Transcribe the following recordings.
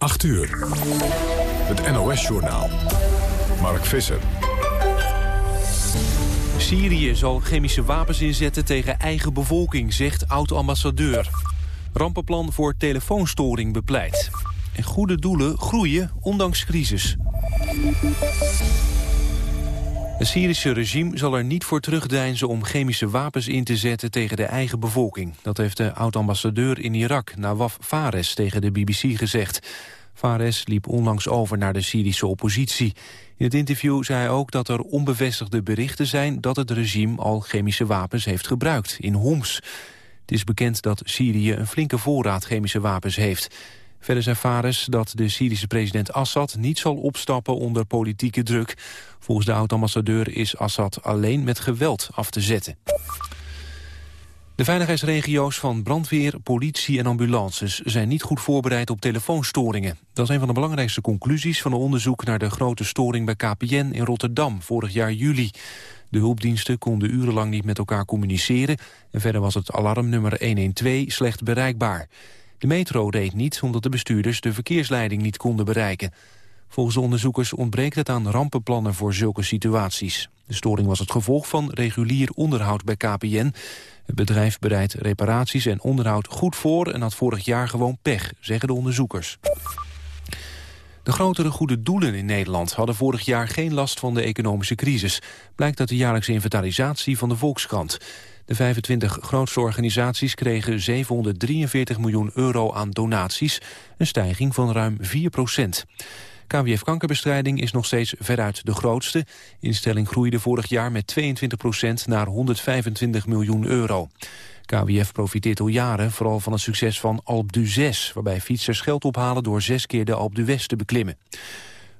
8 uur. Het NOS-journaal. Mark Visser. Syrië zal chemische wapens inzetten tegen eigen bevolking, zegt oud-ambassadeur. Rampenplan voor telefoonstoring bepleit. En goede doelen groeien ondanks crisis. Het Syrische regime zal er niet voor terugdeinzen om chemische wapens in te zetten tegen de eigen bevolking. Dat heeft de oud-ambassadeur in Irak, Nawaf Fares, tegen de BBC gezegd. Fares liep onlangs over naar de Syrische oppositie. In het interview zei hij ook dat er onbevestigde berichten zijn... dat het regime al chemische wapens heeft gebruikt in Homs. Het is bekend dat Syrië een flinke voorraad chemische wapens heeft. Verder zei Fares dat de Syrische president Assad niet zal opstappen onder politieke druk. Volgens de oud-ambassadeur is Assad alleen met geweld af te zetten. De veiligheidsregio's van brandweer, politie en ambulances zijn niet goed voorbereid op telefoonstoringen. Dat is een van de belangrijkste conclusies van een onderzoek naar de grote storing bij KPN in Rotterdam vorig jaar juli. De hulpdiensten konden urenlang niet met elkaar communiceren en verder was het alarmnummer 112 slecht bereikbaar. De metro reed niet omdat de bestuurders de verkeersleiding niet konden bereiken. Volgens onderzoekers ontbreekt het aan rampenplannen voor zulke situaties. De storing was het gevolg van regulier onderhoud bij KPN. Het bedrijf bereidt reparaties en onderhoud goed voor... en had vorig jaar gewoon pech, zeggen de onderzoekers. De grotere goede doelen in Nederland hadden vorig jaar geen last van de economische crisis. Blijkt uit de jaarlijkse inventarisatie van de Volkskrant. De 25 grootste organisaties kregen 743 miljoen euro aan donaties, een stijging van ruim 4 procent. KWF Kankerbestrijding is nog steeds veruit de grootste. Instelling groeide vorig jaar met 22 procent naar 125 miljoen euro. KWF profiteert al jaren vooral van het succes van Alp du 6... waarbij fietsers geld ophalen door zes keer de Alp du West te beklimmen.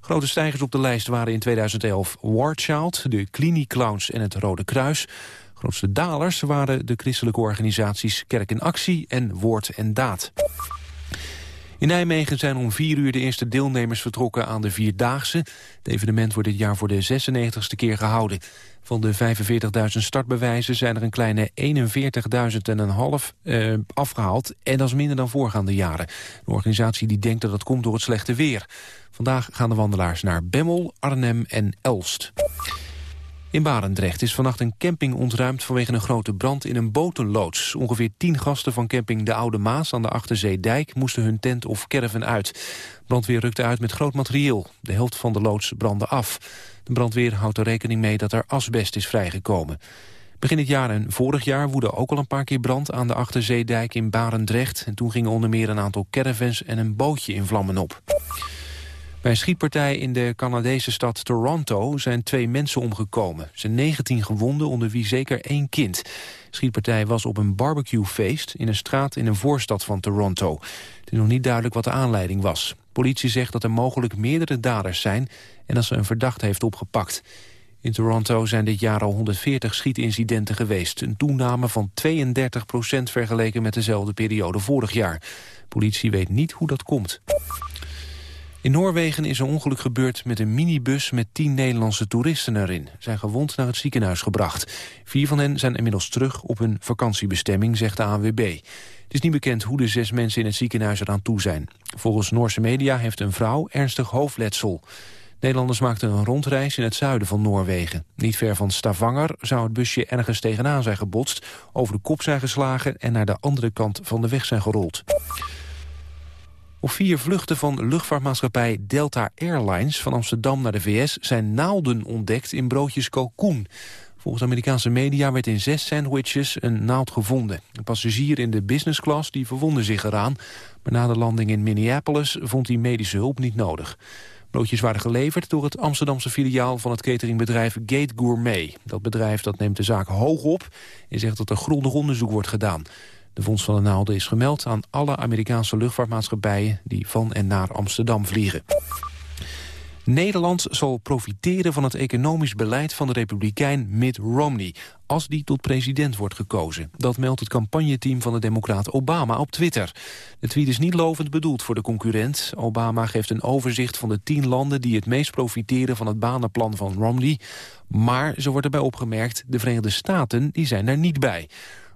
Grote stijgers op de lijst waren in 2011 Warchild, de Clinic Clowns en het Rode Kruis. Grootste dalers waren de christelijke organisaties Kerk in Actie en Woord en Daad. In Nijmegen zijn om vier uur de eerste deelnemers vertrokken aan de Vierdaagse. Het evenement wordt dit jaar voor de 96ste keer gehouden. Van de 45.000 startbewijzen zijn er een kleine 41.000 en een half eh, afgehaald. En dat is minder dan voorgaande jaren. Een organisatie die denkt dat het komt door het slechte weer. Vandaag gaan de wandelaars naar Bemmel, Arnhem en Elst. In Barendrecht is vannacht een camping ontruimd vanwege een grote brand in een botenloods. Ongeveer tien gasten van camping De Oude Maas aan de Achterzeedijk moesten hun tent of caravan uit. Brandweer rukte uit met groot materieel. De helft van de loods brandde af. De brandweer houdt er rekening mee dat er asbest is vrijgekomen. Begin dit jaar en vorig jaar woedde ook al een paar keer brand aan de Achterzeedijk in Barendrecht. En toen gingen onder meer een aantal caravans en een bootje in vlammen op. Bij een schietpartij in de Canadese stad Toronto zijn twee mensen omgekomen. Er zijn 19 gewonden, onder wie zeker één kind. De schietpartij was op een barbecuefeest in een straat in een voorstad van Toronto. Het is nog niet duidelijk wat de aanleiding was. Politie zegt dat er mogelijk meerdere daders zijn en dat ze een verdachte heeft opgepakt. In Toronto zijn dit jaar al 140 schietincidenten geweest. Een toename van 32 procent vergeleken met dezelfde periode vorig jaar. Politie weet niet hoe dat komt. In Noorwegen is een ongeluk gebeurd met een minibus met tien Nederlandse toeristen erin. Zijn gewond naar het ziekenhuis gebracht. Vier van hen zijn inmiddels terug op hun vakantiebestemming, zegt de ANWB. Het is niet bekend hoe de zes mensen in het ziekenhuis eraan toe zijn. Volgens Noorse media heeft een vrouw ernstig hoofdletsel. Nederlanders maakten een rondreis in het zuiden van Noorwegen. Niet ver van Stavanger zou het busje ergens tegenaan zijn gebotst... over de kop zijn geslagen en naar de andere kant van de weg zijn gerold. Op vier vluchten van luchtvaartmaatschappij Delta Airlines van Amsterdam naar de VS zijn naalden ontdekt in broodjes kalkoen. Volgens Amerikaanse media werd in zes sandwiches een naald gevonden. Een passagier in de business class die verwonde zich eraan. Maar na de landing in Minneapolis vond hij medische hulp niet nodig. Broodjes waren geleverd door het Amsterdamse filiaal van het cateringbedrijf Gate Gourmet. Dat bedrijf dat neemt de zaak hoog op en zegt dat er grondig onderzoek wordt gedaan. De vondst van de naalden is gemeld aan alle Amerikaanse luchtvaartmaatschappijen... die van en naar Amsterdam vliegen. Nederland zal profiteren van het economisch beleid van de republikein Mitt Romney... als die tot president wordt gekozen. Dat meldt het campagneteam van de democraat Obama op Twitter. De tweet is niet lovend bedoeld voor de concurrent. Obama geeft een overzicht van de tien landen die het meest profiteren... van het banenplan van Romney. Maar, zo wordt erbij opgemerkt, de Verenigde Staten die zijn daar niet bij.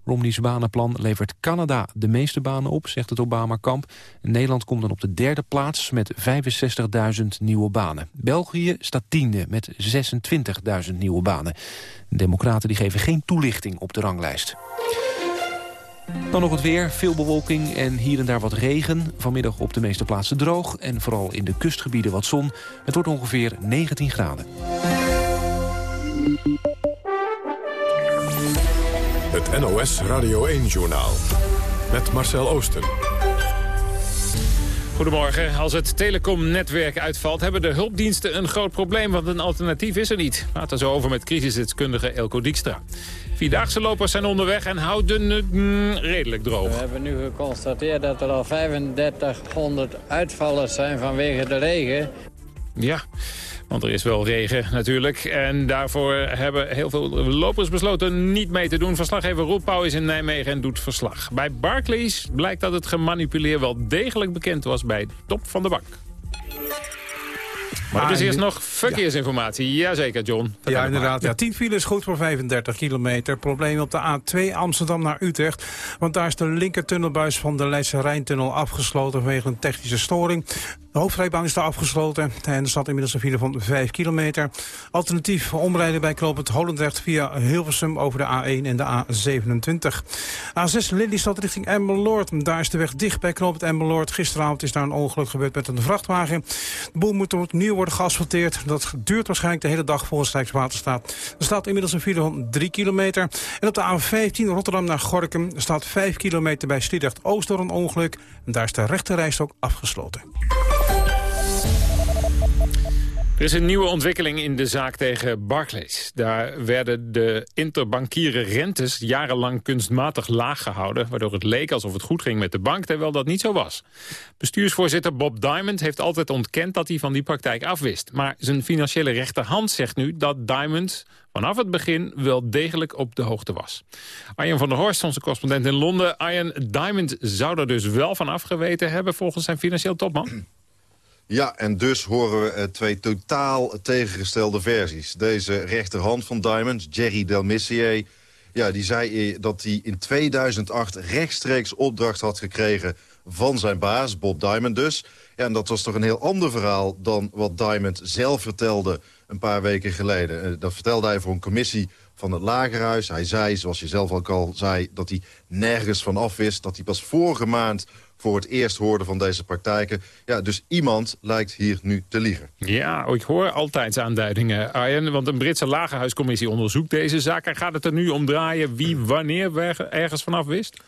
Romney's banenplan levert Canada de meeste banen op, zegt het Obama-kamp. Nederland komt dan op de derde plaats met 65.000 nieuwe banen. België staat tiende met 26.000 nieuwe banen. democraten die geven geen toelichting op de ranglijst. Dan nog het weer, veel bewolking en hier en daar wat regen. Vanmiddag op de meeste plaatsen droog en vooral in de kustgebieden wat zon. Het wordt ongeveer 19 graden. Het NOS Radio 1-journaal met Marcel Oosten. Goedemorgen. Als het telecomnetwerk uitvalt... hebben de hulpdiensten een groot probleem, want een alternatief is er niet. Praat er zo over met crisisdeskundige Elko Dijkstra. Vierdaagse lopers zijn onderweg en houden het mm, redelijk droog. We hebben nu geconstateerd dat er al 3500 uitvallers zijn vanwege de regen. Ja, want er is wel regen natuurlijk. En daarvoor hebben heel veel lopers besloten niet mee te doen. Verslaggever Roel Pauw is in Nijmegen en doet verslag. Bij Barclays blijkt dat het gemanipuleer wel degelijk bekend was bij de top van de bank. Maar er is ah, eerst nog verkeersinformatie. Ja. Jazeker, John. ja, inderdaad. Ja, 10 files goed voor 35 kilometer. Probleem op de A2 Amsterdam naar Utrecht. Want daar is de linkertunnelbuis van de Leidse Rijntunnel afgesloten vanwege een technische storing. De hoofdrijbaan is daar afgesloten en er staat inmiddels een file van 5 kilometer. Alternatief omrijden bij Knoopend Holendrecht via Hilversum over de A1 en de A27. A6 Lelystad richting Emmeloord. Daar is de weg dicht bij Knoopend Emmeloord. Gisteravond is daar een ongeluk gebeurd met een vrachtwagen. De boel moet opnieuw worden geasfalteerd. Dat duurt waarschijnlijk de hele dag volgens Rijkswaterstaat. Er staat inmiddels een file van 3 kilometer. En op de A15 Rotterdam naar Gorkum staat 5 kilometer bij Sliedrecht Oost door een ongeluk. En daar is de rechte ook afgesloten. Er is een nieuwe ontwikkeling in de zaak tegen Barclays. Daar werden de interbankiere rentes jarenlang kunstmatig laag gehouden... waardoor het leek alsof het goed ging met de bank, terwijl dat niet zo was. Bestuursvoorzitter Bob Diamond heeft altijd ontkend dat hij van die praktijk afwist. Maar zijn financiële rechterhand zegt nu dat Diamond vanaf het begin wel degelijk op de hoogte was. Arjen van der Horst, onze correspondent in Londen. Arjen, Diamond zou er dus wel van afgeweten hebben volgens zijn financieel topman? Ja, en dus horen we eh, twee totaal tegengestelde versies. Deze rechterhand van Diamond, Jerry Delmissier... Ja, die zei eh, dat hij in 2008 rechtstreeks opdracht had gekregen van zijn baas, Bob Diamond dus. Ja, en dat was toch een heel ander verhaal dan wat Diamond zelf vertelde een paar weken geleden. Eh, dat vertelde hij voor een commissie van het Lagerhuis. Hij zei, zoals je zelf ook al zei, dat hij nergens van af wist. Dat hij pas vorige maand voor het eerst hoorde van deze praktijken. Ja, dus iemand lijkt hier nu te liegen. Ja, ik hoor altijd aanduidingen, Arjen. Want een Britse lagerhuiscommissie onderzoekt deze zaak. En gaat het er nu om draaien wie wanneer ergens vanaf wist?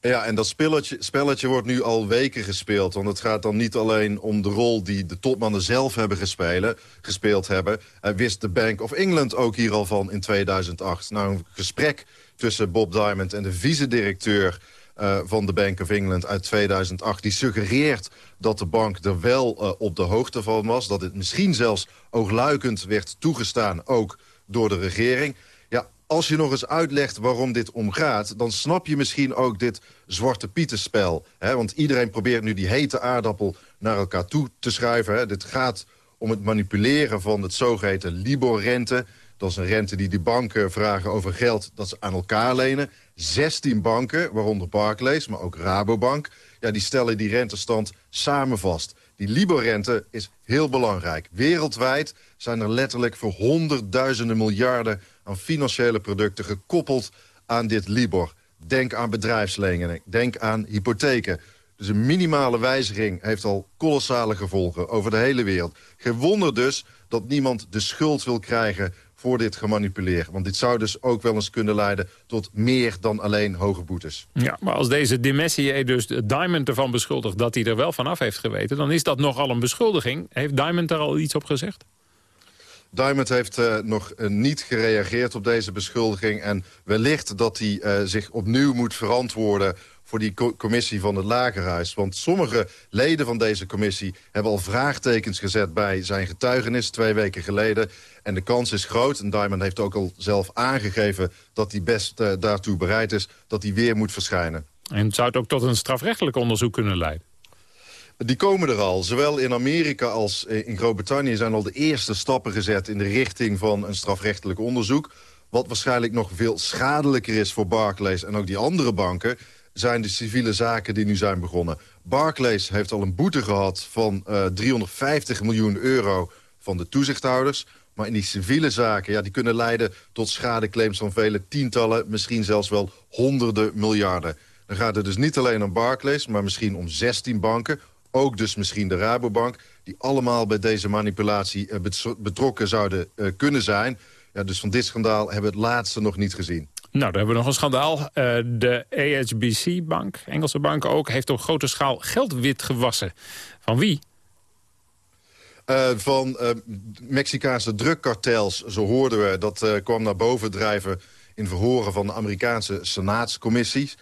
Ja, en dat spelletje, spelletje wordt nu al weken gespeeld. Want het gaat dan niet alleen om de rol die de topmannen zelf hebben gespelen, gespeeld hebben. Uh, wist de Bank of England ook hier al van in 2008. Nou, een gesprek tussen Bob Diamond en de vice-directeur uh, van de Bank of England uit 2008... die suggereert dat de bank er wel uh, op de hoogte van was. Dat het misschien zelfs oogluikend werd toegestaan, ook door de regering. Ja, als je nog eens uitlegt waarom dit omgaat... dan snap je misschien ook dit zwarte pietenspel. Hè? Want iedereen probeert nu die hete aardappel naar elkaar toe te schuiven. Hè? Dit gaat om het manipuleren van het zogeheten Libor-rente... Dat is een rente die de banken vragen over geld dat ze aan elkaar lenen. 16 banken, waaronder Barclays, maar ook Rabobank... Ja, die stellen die rentestand samen vast. Die Libor-rente is heel belangrijk. Wereldwijd zijn er letterlijk voor honderdduizenden miljarden... aan financiële producten gekoppeld aan dit Libor. Denk aan bedrijfsleningen, denk aan hypotheken. Dus een minimale wijziging heeft al kolossale gevolgen over de hele wereld. Geen wonder dus dat niemand de schuld wil krijgen voor dit gemanipuleer. Want dit zou dus ook wel eens kunnen leiden tot meer dan alleen hoge boetes. Ja, maar als deze Demessier dus Diamond ervan beschuldigt dat hij er wel vanaf heeft geweten... dan is dat nogal een beschuldiging. Heeft Diamond daar al iets op gezegd? Diamond heeft uh, nog uh, niet gereageerd op deze beschuldiging. En wellicht dat hij uh, zich opnieuw moet verantwoorden voor die commissie van het Lagerhuis. Want sommige leden van deze commissie hebben al vraagtekens gezet... bij zijn getuigenis twee weken geleden. En de kans is groot, en Diamond heeft ook al zelf aangegeven... dat hij best daartoe bereid is, dat hij weer moet verschijnen. En zou het ook tot een strafrechtelijk onderzoek kunnen leiden? Die komen er al. Zowel in Amerika als in Groot-Brittannië zijn al de eerste stappen gezet... in de richting van een strafrechtelijk onderzoek. Wat waarschijnlijk nog veel schadelijker is voor Barclays en ook die andere banken zijn de civiele zaken die nu zijn begonnen. Barclays heeft al een boete gehad van uh, 350 miljoen euro van de toezichthouders. Maar in die civiele zaken, ja, die kunnen leiden tot schadeclaims van vele tientallen... misschien zelfs wel honderden miljarden. Dan gaat het dus niet alleen om Barclays, maar misschien om 16 banken. Ook dus misschien de Rabobank, die allemaal bij deze manipulatie uh, betrokken zouden uh, kunnen zijn. Ja, dus van dit schandaal hebben we het laatste nog niet gezien. Nou, dan hebben we nog een schandaal. Uh, de AHBC-bank, Engelse bank ook, heeft op grote schaal geld wit gewassen. Van wie? Uh, van uh, Mexicaanse drugkartels, zo hoorden we. Dat kwam naar boven drijven in verhoren van de Amerikaanse senaatscommissies.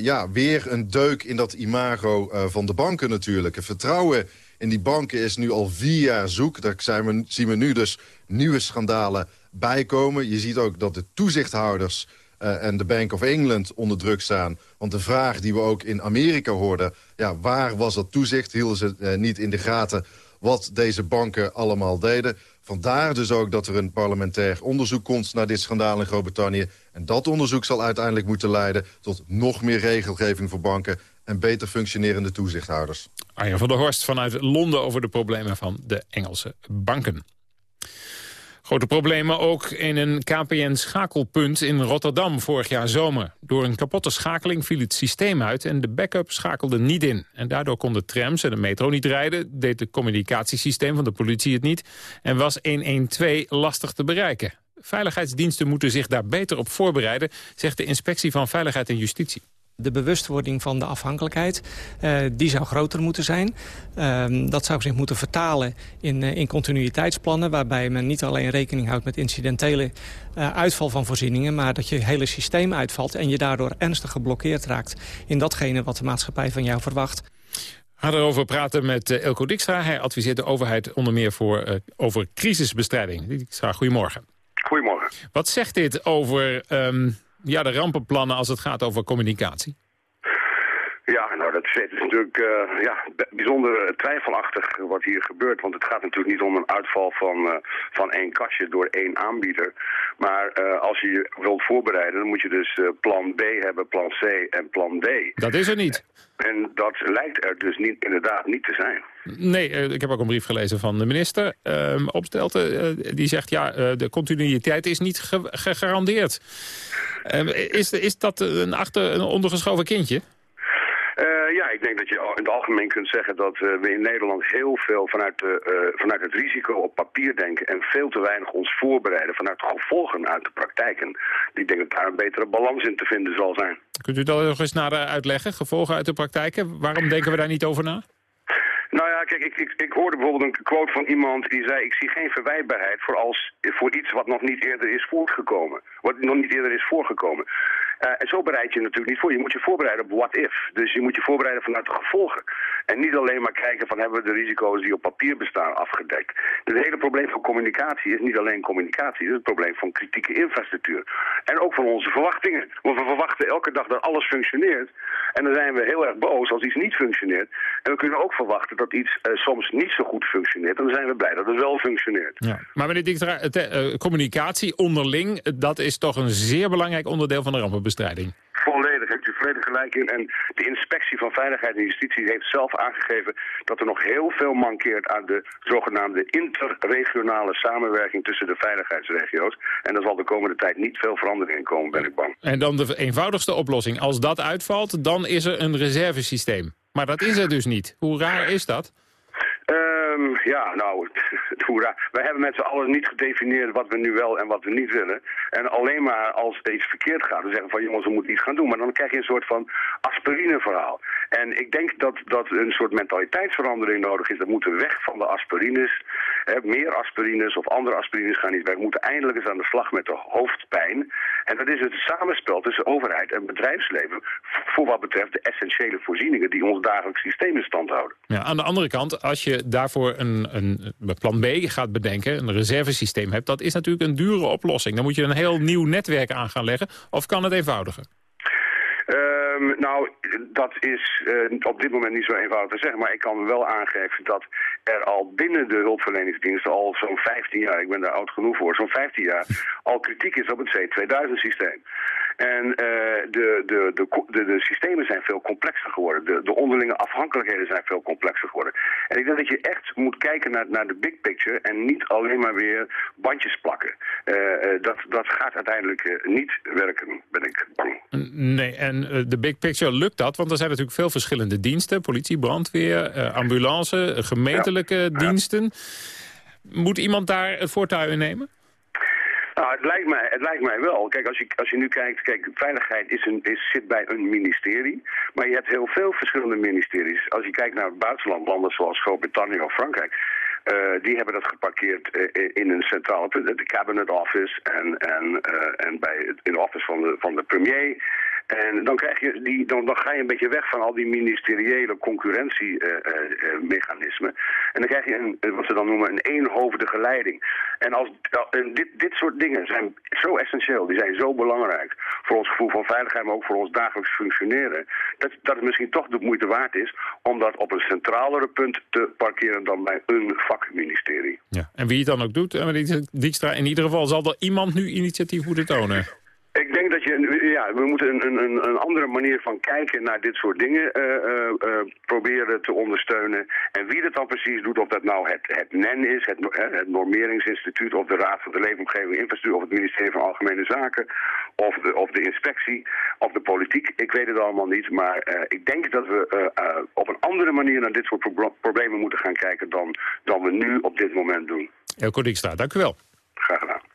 Ja, weer een deuk in dat imago van de banken natuurlijk. Het vertrouwen in die banken is nu al vier jaar zoek. Daar zijn we, zien we nu dus nieuwe schandalen bijkomen. Je ziet ook dat de toezichthouders uh, en de Bank of England onder druk staan. Want de vraag die we ook in Amerika hoorden... Ja, waar was dat toezicht? Hielden ze niet in de gaten wat deze banken allemaal deden? Vandaar dus ook dat er een parlementair onderzoek komt... naar dit schandaal in Groot-Brittannië. En dat onderzoek zal uiteindelijk moeten leiden... tot nog meer regelgeving voor banken en beter functionerende toezichthouders. Arjen van der Horst vanuit Londen over de problemen van de Engelse banken. Grote problemen ook in een KPN-schakelpunt in Rotterdam vorig jaar zomer. Door een kapotte schakeling viel het systeem uit en de backup schakelde niet in. En daardoor konden trams en de metro niet rijden, deed het communicatiesysteem van de politie het niet... en was 112 lastig te bereiken. Veiligheidsdiensten moeten zich daar beter op voorbereiden, zegt de Inspectie van Veiligheid en Justitie. De bewustwording van de afhankelijkheid, uh, die zou groter moeten zijn. Uh, dat zou zich moeten vertalen in, uh, in continuïteitsplannen... waarbij men niet alleen rekening houdt met incidentele uh, uitval van voorzieningen... maar dat je hele systeem uitvalt en je daardoor ernstig geblokkeerd raakt... in datgene wat de maatschappij van jou verwacht. We gaan erover praten met Elko Dijkstra. Hij adviseert de overheid onder meer voor, over crisisbestrijding. Dijkstra, goedemorgen. Goedemorgen. Wat zegt dit over... Um, ja, de rampenplannen als het gaat over communicatie? Ja, nou dat is, natuurlijk uh, ja, bijzonder twijfelachtig wat hier gebeurt. Want het gaat natuurlijk niet om een uitval van, uh, van één kastje door één aanbieder. Maar uh, als je je wilt voorbereiden, dan moet je dus plan B hebben, plan C en plan D. Dat is er niet. En dat lijkt er dus niet, inderdaad niet te zijn. Nee, ik heb ook een brief gelezen van de minister. Uh, Opstelten, die zegt ja, de continuïteit is niet ge gegarandeerd. Ehm, is, is dat een, achter, een ondergeschoven kindje? Uh, ja, ik denk dat je in het algemeen kunt zeggen dat uh, we in Nederland heel veel vanuit, de, uh, vanuit het risico op papier denken en veel te weinig ons voorbereiden vanuit de gevolgen uit de praktijken. Ik denk dat daar een betere balans in te vinden zal zijn. Kunt u dat nog eens naar uitleggen, gevolgen uit de praktijken? Waarom denken we daar niet over na? Nou ja, kijk, ik, ik, ik, hoorde bijvoorbeeld een quote van iemand die zei... ik zie geen verwijtbaarheid voor, als, voor iets wat nog niet eerder is voortgekomen. Wat nog niet eerder is voorgekomen. Uh, en zo bereid je natuurlijk niet voor. Je moet je voorbereiden op what if. Dus je moet je voorbereiden vanuit de gevolgen. En niet alleen maar kijken van hebben we de risico's die op papier bestaan afgedekt. Het hele probleem van communicatie is niet alleen communicatie. Het is het probleem van kritieke infrastructuur. En ook van onze verwachtingen. Want we verwachten elke dag dat alles functioneert. En dan zijn we heel erg boos als iets niet functioneert. En we kunnen ook verwachten dat iets uh, soms niet zo goed functioneert. En dan zijn we blij dat het wel functioneert. Ja. Maar meneer Dijkstra, uh, communicatie onderling, dat is toch een zeer belangrijk onderdeel van de rampenbestrijding. Volledig, heeft u volledig gelijk in. En de inspectie van Veiligheid en Justitie heeft zelf aangegeven dat er nog heel veel mankeert aan de zogenaamde interregionale samenwerking tussen de veiligheidsregio's. En daar zal de komende tijd niet veel verandering in komen, ben ik bang. En dan de eenvoudigste oplossing. Als dat uitvalt, dan is er een reservesysteem. Maar dat is er dus niet. Hoe raar is dat? Um, ja, nou, Wij hebben met z'n allen niet gedefinieerd wat we nu wel en wat we niet willen. En alleen maar als iets verkeerd gaat, we zeggen van jongens, we moeten iets gaan doen. Maar dan krijg je een soort van aspirine verhaal. En ik denk dat, dat een soort mentaliteitsverandering nodig is. Dat moeten weg van de aspirines. Hè, meer aspirines of andere aspirines gaan niet weg. We moeten eindelijk eens aan de slag met de hoofdpijn. En dat is het samenspel tussen overheid en bedrijfsleven... voor wat betreft de essentiële voorzieningen die ons dagelijks systeem in stand houden. Ja, aan de andere kant, als je daarvoor een, een plan gaat bedenken... een reservesysteem hebt, dat is natuurlijk een dure oplossing. Dan moet je een heel nieuw netwerk aan gaan leggen. Of kan het eenvoudiger? Ehm, nou, dat is uh, op dit moment niet zo eenvoudig te zeggen. Maar ik kan wel aangeven dat er al binnen de hulpverleningsdiensten al zo'n 15 jaar, ik ben daar oud genoeg voor, zo'n 15 jaar al kritiek is op het C2000-systeem. En uh, de, de, de, de, systemen zijn veel complexer geworden. De, de onderlinge afhankelijkheden zijn veel complexer geworden. En ik denk dat je echt moet kijken naar, naar de big picture en niet alleen maar weer bandjes plakken. Uh, dat, dat gaat uiteindelijk niet werken, ben ik bang. Nee, en de big picture lukt dat? Want er zijn natuurlijk veel verschillende diensten. Politie, brandweer, ambulance, gemeentelijke diensten. Moet iemand daar het voortouw in nemen? Nou, het lijkt mij, het lijkt mij wel. Kijk, als je, als je nu kijkt, kijk, veiligheid is een, is, zit bij een ministerie. Maar je hebt heel veel verschillende ministeries. Als je kijkt naar het landen zoals Groot-Brittannië of Frankrijk... Uh, die hebben dat geparkeerd uh, in een centraal punt, de cabinet office en, en, en bij het, in de office van de, van de premier. En dan, krijg je die, dan, dan ga je een beetje weg van al die ministeriële concurrentiemechanismen. en dan krijg je een, wat ze dan noemen een eenhoofdige leiding. En, als, en dit, dit soort dingen zijn zo essentieel, die zijn zo belangrijk voor ons gevoel van veiligheid, maar ook voor ons dagelijks functioneren. Dat, dat het misschien toch de moeite waard is om dat op een centralere punt te parkeren dan bij een vakministerie. Ja. En wie het dan ook doet, Dijkstra, in ieder geval zal er iemand nu initiatief moeten tonen. Ik denk dat je, ja, we moeten een, een, een andere manier van kijken naar dit soort dingen uh, uh, uh, proberen te ondersteunen. En wie dat dan precies doet, of dat nou het, het NEN is, het, het Normeringsinstituut, of de Raad van de Leefomgeving Infrastructuur, of het ministerie van Algemene Zaken, of de, of de inspectie, of de politiek. Ik weet het allemaal niet, maar ik denk dat we op een andere manier naar dit soort pro problemen moeten gaan kijken dan, dan we nu op dit moment doen. Elko Dijkstra, dank u wel. Graag gedaan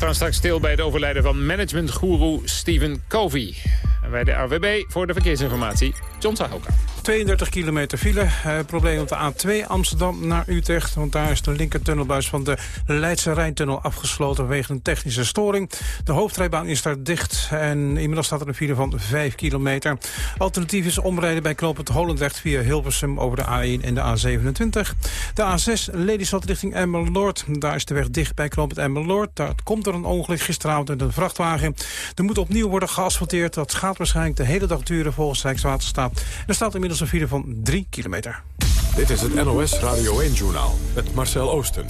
staan straks stil bij het overlijden van managementgoeroe Stephen Covey. En bij de AWB voor de verkeersinformatie, John Sahoka. 32 kilometer file. Uh, probleem op de A2 Amsterdam naar Utrecht. Want daar is de linkertunnelbuis van de Leidse Rijntunnel afgesloten... vanwege een technische storing. De hoofdrijbaan is daar dicht. En inmiddels staat er een file van 5 kilometer. Alternatief is omrijden bij knooppunt Holendrecht... via Hilversum over de A1 en de A27. De A6 Lelystad richting Emmeloord. Daar is de weg dicht bij knooppunt Emmeloord. Daar komt er een ongeluk gisteravond met een vrachtwagen. Er moet opnieuw worden geasfalteerd. Dat gaat waarschijnlijk de hele dag duren volgens Rijkswaterstaat. Er staat inmiddels een file van 3 kilometer. Dit is het NOS Radio 1-journaal met Marcel Oosten.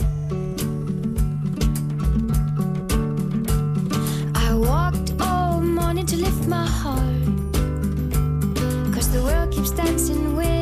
I walked all morning to lift my heart Cause the world keeps dancing with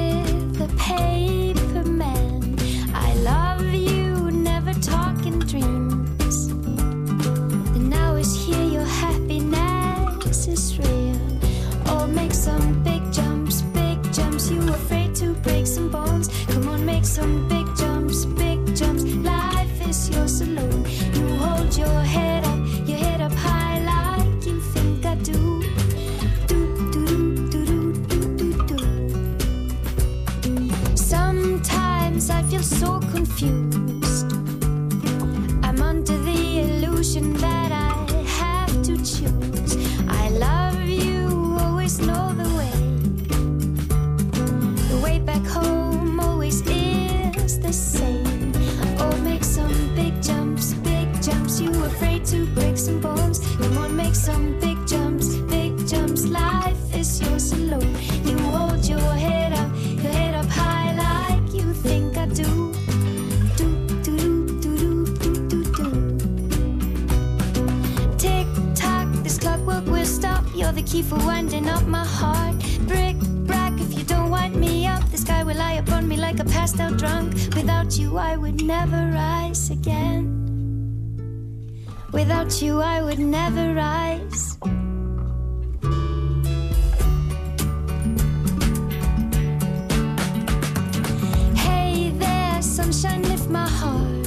some big jumps, big jumps. Life is yours alone You hold your head up, your head up high Like you think I do. Do, do, do, do, do, do, do Sometimes I feel so confused. I'm under the illusion that I have to choose. I love you, always know the way the big jumps, big jumps. Life is yours alone. You hold your head up, your head up high like you think I do. Do, do, do, do, do, do, do, do. Tick tock, this clockwork will stop. You're the key for winding up my heart. Brick, brack, if you don't wind me up, the sky will lie upon me like a passed out drunk. Without you, I would never rise again. Without you, I would never rise. Hey there, sunshine, lift my heart.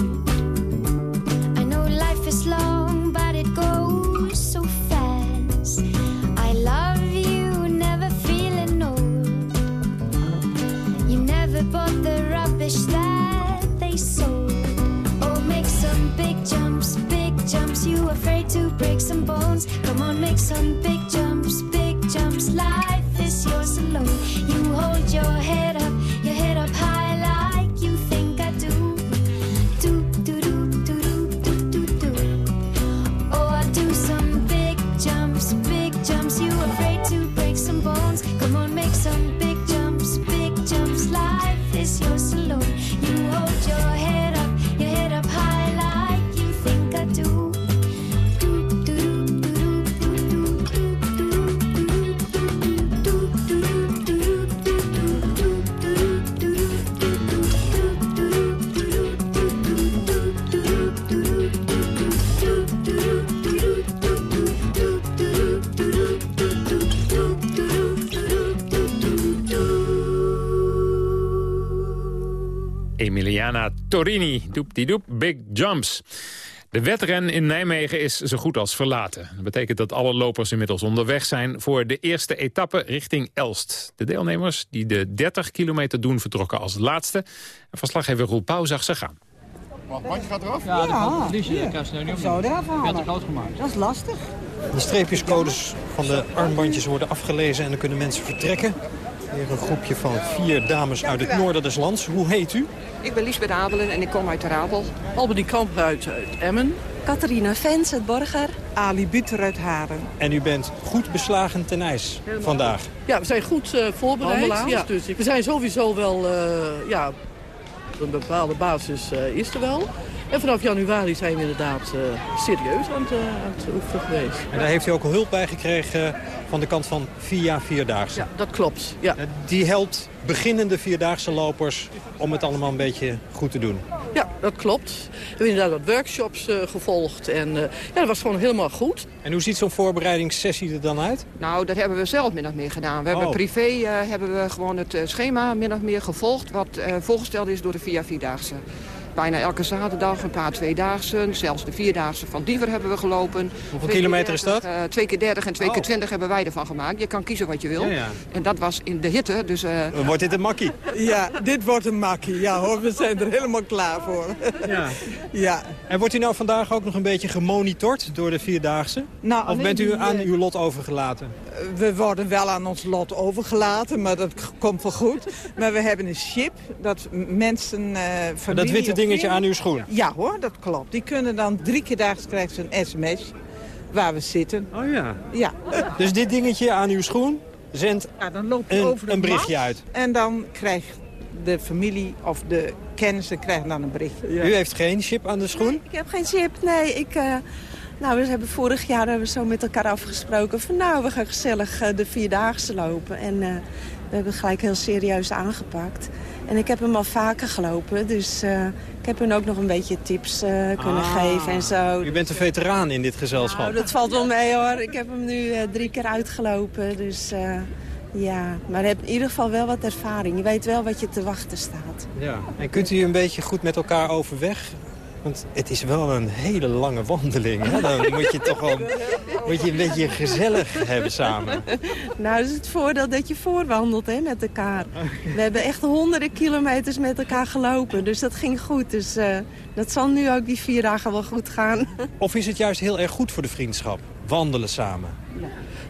I know life is long, but it goes so fast. I love you, never feeling old. You never bought the rubbish that jumps. You afraid to break some bones? Come on, make some big jumps, big jumps. Life is yours alone. You hold your head Emiliana Torini. Doep die doep, big jumps. De wedren in Nijmegen is zo goed als verlaten. Dat betekent dat alle lopers inmiddels onderweg zijn... voor de eerste etappe richting Elst. De deelnemers die de 30 kilometer doen vertrokken als laatste. En verslaggever Roel Pauw zag ze gaan. Bandje gaat eraf? Ja, dat verliezen. Ik heb nu niet Zo halen. te groot gemaakt. Dat is lastig. De streepjescodes van de armbandjes worden afgelezen en dan kunnen mensen vertrekken. Hier een groepje van vier dames uit het noorden des lands. Hoe heet u? Ik ben Liesbeth Abelen en ik kom uit Rabel. Albany Kamp uit Emmen. Catharina Vens uit Borger. Ali Buter uit Haren. En u bent goed beslagen ten ijs vandaag. Ja, we zijn goed uh, voorbereid. Ja. Dus we zijn sowieso wel, uh, ja, een bepaalde basis uh, is er wel. En vanaf januari zijn we inderdaad uh, serieus aan het, uh, aan het oefenen geweest. En daar heeft u ook al hulp bij gekregen van de kant van Via Vierdaagse? Ja, dat klopt. Ja. Die helpt beginnende Vierdaagse lopers om het allemaal een beetje goed te doen? Ja, dat klopt. We hebben inderdaad wat workshops uh, gevolgd en ja, dat was gewoon helemaal goed. En hoe ziet zo'n voorbereidingssessie er dan uit? Nou, dat hebben we zelf min of meer gedaan. We hebben Oh. privé hebben we gewoon het schema min of meer gevolgd... wat voorgesteld is door de Via Vierdaagse bijna elke zaterdag, een paar tweedaagse. Zelfs de vierdaagse van Diever hebben we gelopen. Hoeveel kilometer is dat? Uh, twee keer 30 en twee Oh. keer 20 hebben wij ervan gemaakt. Je kan kiezen wat je wil. Ja, ja. En dat was in de hitte. Dus, uh... Wordt dit een makkie? Ja, dit wordt een makkie. Ja hoor, we zijn er helemaal klaar voor. Ja. ja. En wordt u nou vandaag ook nog een beetje gemonitord door de Vierdaagse? Nou, of bent u aan eh, uw lot overgelaten? We worden wel aan ons lot overgelaten, maar dat komt wel goed. Maar we hebben een chip dat mensen, eh familie... Dat witte dingetje aan uw schoen? Ja hoor, dat klopt. Die kunnen dan drie keer daags krijgen ze een sms waar we zitten. Oh ja. Ja. Dus dit dingetje aan uw schoen zendt ja dan loop je een, over een berichtje mat uit. En dan krijgt de familie of de kennissen krijgen dan een berichtje. U heeft geen chip aan de schoen? Ik heb geen chip, nee. Ik, eh, nou, we hebben vorig jaar hebben we zo met elkaar afgesproken van nou, we gaan gezellig eh, de Vierdaagse lopen. En eh, we hebben gelijk heel serieus aangepakt. En ik heb hem al vaker gelopen, dus eh, ik heb hem ook nog een beetje tips kunnen Ah. geven en zo. U bent een veteraan in dit gezelschap. Nou, dat valt wel mee hoor. Ik heb hem nu drie keer uitgelopen, dus ja. Maar heb in ieder geval wel wat ervaring. Je weet wel wat je te wachten staat. Ja. En kunt u een beetje goed met elkaar overweg? Want het is wel een hele lange wandeling. Hè? Dan moet je toch wel moet je een beetje gezellig hebben samen. Nou, dat is het voordeel dat je voorwandelt hè, met elkaar. We hebben echt honderden kilometers met elkaar gelopen, dus dat ging goed. Dus eh, dat zal nu ook die vier dagen wel goed gaan. Of is het juist heel erg goed voor de vriendschap? Wandelen samen.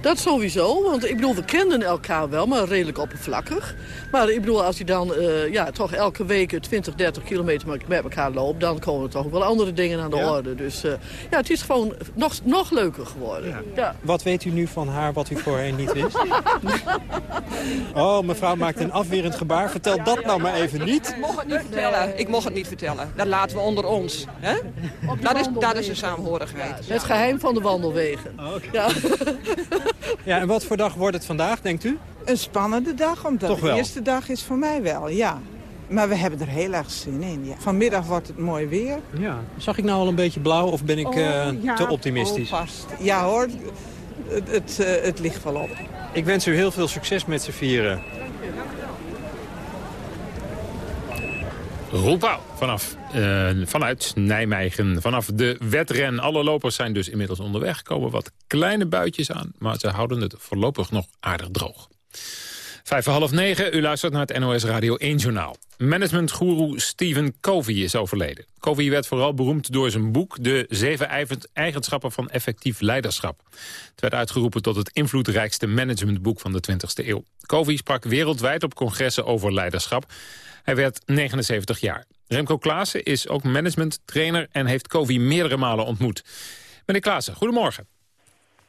Dat sowieso, want ik bedoel, we kenden elkaar wel, maar redelijk oppervlakkig. Maar ik bedoel, als je dan eh, ja, toch elke week 20, 30 kilometer met elkaar loopt... dan komen er toch ook wel andere dingen aan de Ja? orde. Dus eh, ja, het is gewoon nog, nog leuker geworden. Ja. Wat weet u nu van haar wat u voorheen niet wist? Oh, mevrouw maakt een afwerend gebaar. Vertel dat nou maar even niet. Ik mocht het niet vertellen. Ik mocht het niet vertellen. Dat laten we onder ons. Hè? Dat, is, dat is een saamhorigheid. Het geheim van de wandelwegen. Ja. Ja, en wat voor dag wordt het vandaag, denkt u? Een spannende dag, omdat de eerste dag is voor mij wel, ja. Maar we hebben er heel erg zin in, ja. Vanmiddag wordt het mooi weer. Ja. Zag ik nou al een beetje blauw of ben ik Oh, eh, ja. te optimistisch? Oh, past. Ja hoor, het, het, eh, het ligt wel op. Ik wens u heel veel succes met z'n vieren. Roel Pauw vanaf, eh, vanuit Nijmegen, vanaf de wedren. Alle lopers zijn dus inmiddels onderweg. Er komen wat kleine buitjes aan, maar ze houden het voorlopig nog aardig droog. Vijf voor half negen, u luistert naar het NOS Radio 1 Journaal. Managementgoeroe Stephen Covey is overleden. Covey werd vooral beroemd door zijn boek... De zeven eigen- eigenschappen van effectief leiderschap. Het werd uitgeroepen tot het invloedrijkste managementboek van de 20e eeuw. Covey sprak wereldwijd op congressen over leiderschap. Hij werd 79 jaar. Remco Klaassen is ook managementtrainer... en heeft Covey meerdere malen ontmoet. Meneer Klaassen, goedemorgen.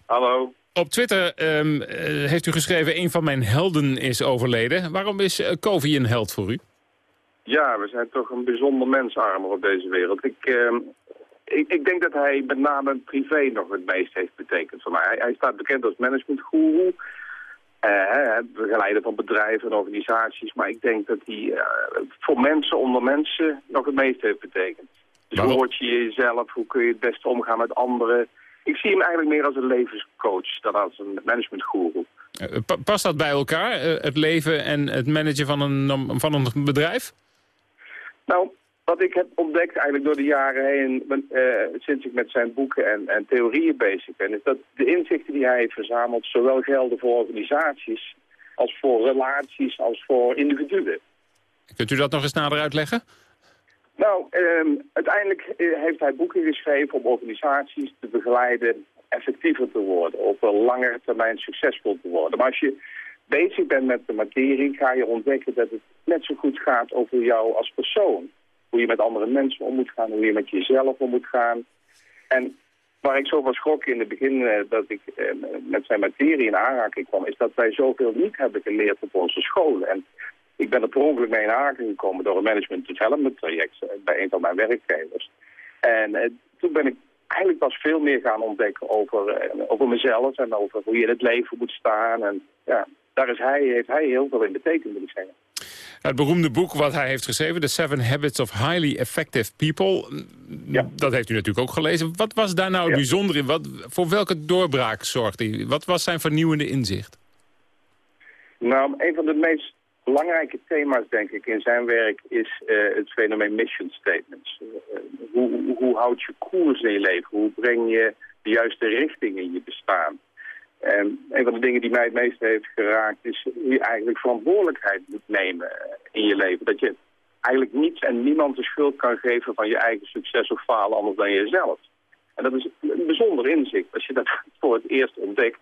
Hallo. Op Twitter ehm, eh, heeft u geschreven... een van mijn helden is overleden. Waarom is eh, Covey een held voor u? Ja, we zijn toch een bijzonder mensarmer op deze wereld. Ik, ehm, ik, ik denk dat hij met name privé nog het meest heeft betekend voor mij. Hij, hij staat bekend als managementgoeroe. eh, hè, begeleider van bedrijven en organisaties. Maar ik denk dat hij eh, voor mensen onder mensen nog het meest heeft betekend. Dus hoe word je jezelf? Hoe kun je het beste omgaan met anderen? Ik zie hem eigenlijk meer als een levenscoach dan als een managementgoeroe. Eh, pa- past dat bij elkaar, eh, het leven en het managen van een, van een bedrijf? Nou, wat ik heb ontdekt eigenlijk door de jaren heen, uh, sinds ik met zijn boeken en, en, theorieën bezig ben, is dat de inzichten die hij heeft verzameld zowel gelden voor organisaties als voor relaties als voor individuen. Kunt u dat nog eens nader uitleggen? Nou, um, uiteindelijk eh, heeft hij boeken geschreven om organisaties te begeleiden effectiever te worden, op een langere termijn succesvol te worden. Maar als je bezig bent met de materie, ga je ontdekken dat het net zo goed gaat over jou als persoon. Hoe je met andere mensen om moet gaan, hoe je met jezelf om moet gaan. En waar ik zo van schrok in het begin eh, dat ik eh, met zijn materie in aanraking kwam, is dat wij zoveel niet hebben geleerd op onze scholen. En ik ben er per ongeluk mee in aanraking gekomen door een management development traject eh, bij een van mijn werkgevers. En eh, toen ben ik eigenlijk pas veel meer gaan ontdekken over, eh, over mezelf en over hoe je in het leven moet staan. En ja, daar is hij, heeft hij heel veel in betekend, moet ik zeggen. Het beroemde boek wat hij heeft geschreven, The Seven Habits of Highly Effective People. Ja. Dat heeft u natuurlijk ook gelezen. Wat was daar nou het bijzonder in? Wat, voor welke doorbraak zorgde hij? Wat was zijn vernieuwende inzicht? Nou, een van de meest belangrijke thema's, denk ik, in zijn werk is uh, het fenomeen mission statements. Uh, hoe, hoe houd je koers in je leven? Hoe breng je de juiste richting in je bestaan? En een van de dingen die mij het meest heeft geraakt is hoe je eigenlijk verantwoordelijkheid moet nemen in je leven. Dat je eigenlijk niets en niemand de schuld kan geven van je eigen succes of falen anders dan jezelf. En dat is een bijzonder inzicht als je dat voor het eerst ontdekt.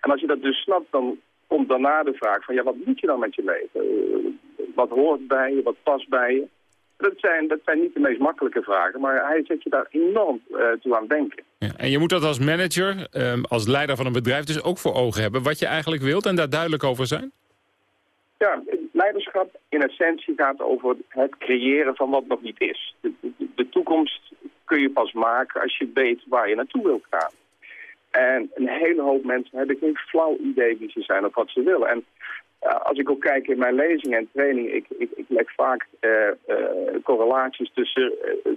En als je dat dus snapt, dan komt daarna de vraag van ja, wat moet je dan met je leven? Eh, wat hoort bij je, wat past bij je? Dat zijn, dat zijn niet de meest makkelijke vragen, maar hij zet je daar enorm uh, toe aan denken. Ja, en je moet dat als manager, um, als leider van een bedrijf dus ook voor ogen hebben. Wat je eigenlijk wilt en daar duidelijk over zijn? Ja, leiderschap in essentie gaat over het creëren van wat nog niet is. De, de, de toekomst kun je pas maken als je weet waar je naartoe wilt gaan. En een hele hoop mensen hebben geen flauw idee wie ze zijn of wat ze willen. En uh, als ik ook kijk in mijn lezingen en training, ik, ik, ik leg vaak uh, uh, correlaties tussen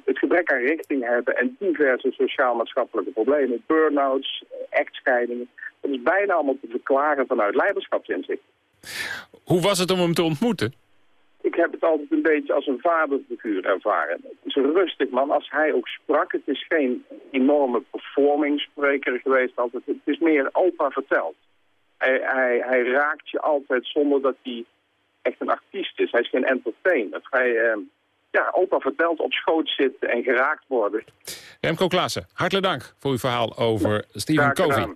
het gebrek aan richting hebben en diverse sociaal-maatschappelijke problemen. Burn-outs, echtscheidingen. Dat is bijna allemaal te verklaren vanuit leiderschapsinzicht. Hoe was het om hem te ontmoeten? Ik heb het altijd een beetje als een vaderfiguur ervaren. Het is een rustig man. Als hij ook sprak, het is geen enorme performingspreker geweest altijd. Het is meer opa verteld. Hij, hij, hij, raakt je altijd zonder dat hij echt een artiest is. Hij is geen entertainer. Hij, eh, ja, opa vertelt op schoot zitten en geraakt worden. Remco Klaassen, hartelijk dank voor uw verhaal over Stephen Covey.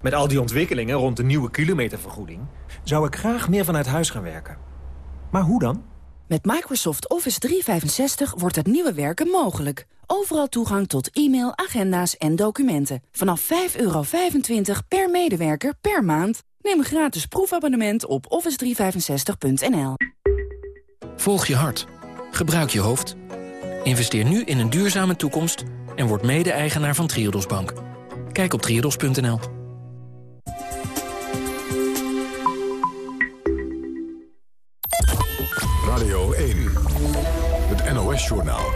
Met al die ontwikkelingen rond de nieuwe kilometervergoeding zou ik graag meer vanuit huis gaan werken. Maar hoe dan? Met Microsoft Office 365 wordt het nieuwe werken mogelijk. Overal toegang tot e-mail, agenda's en documenten. Vanaf 5,25 per medewerker per maand. Neem een gratis proefabonnement op office365.nl. Volg je hart. Gebruik je hoofd. Investeer nu in een duurzame toekomst en word mede-eigenaar van Triodos Bank. Kijk op triodos.nl. Radio 1, het NOS-journaal.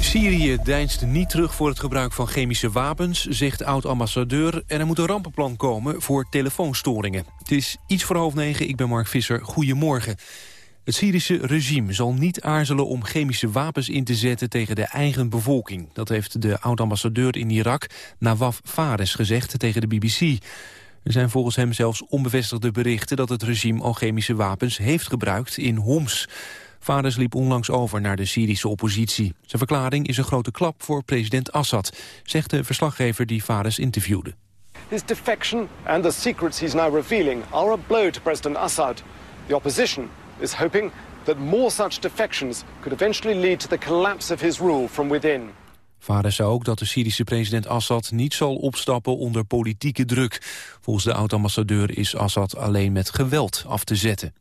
Syrië deinst niet terug voor het gebruik van chemische wapens, zegt oud-ambassadeur. En er moet een rampenplan komen voor telefoonstoringen. Het is iets voor half negen, ik ben Mark Visser. Goedemorgen. Het Syrische regime zal niet aarzelen om chemische wapens in te zetten tegen de eigen bevolking. Dat heeft de oud-ambassadeur in Irak, Nawaf Fares, gezegd tegen de BBC. Er zijn volgens hem zelfs onbevestigde berichten dat het regime al chemische wapens heeft gebruikt in Homs. Fares liep onlangs over naar de Syrische oppositie. Zijn verklaring is een grote klap voor president Assad, zegt de verslaggever die Fares interviewde. His defection and the secrets he's now revealing are a blow to President Assad. The opposition is hoping that more such defections could eventually lead to the collapse of his rule from within. Fares zei ook dat de Syrische president Assad niet zal opstappen onder politieke druk. Volgens de oud-ambassadeur is Assad alleen met geweld af te zetten.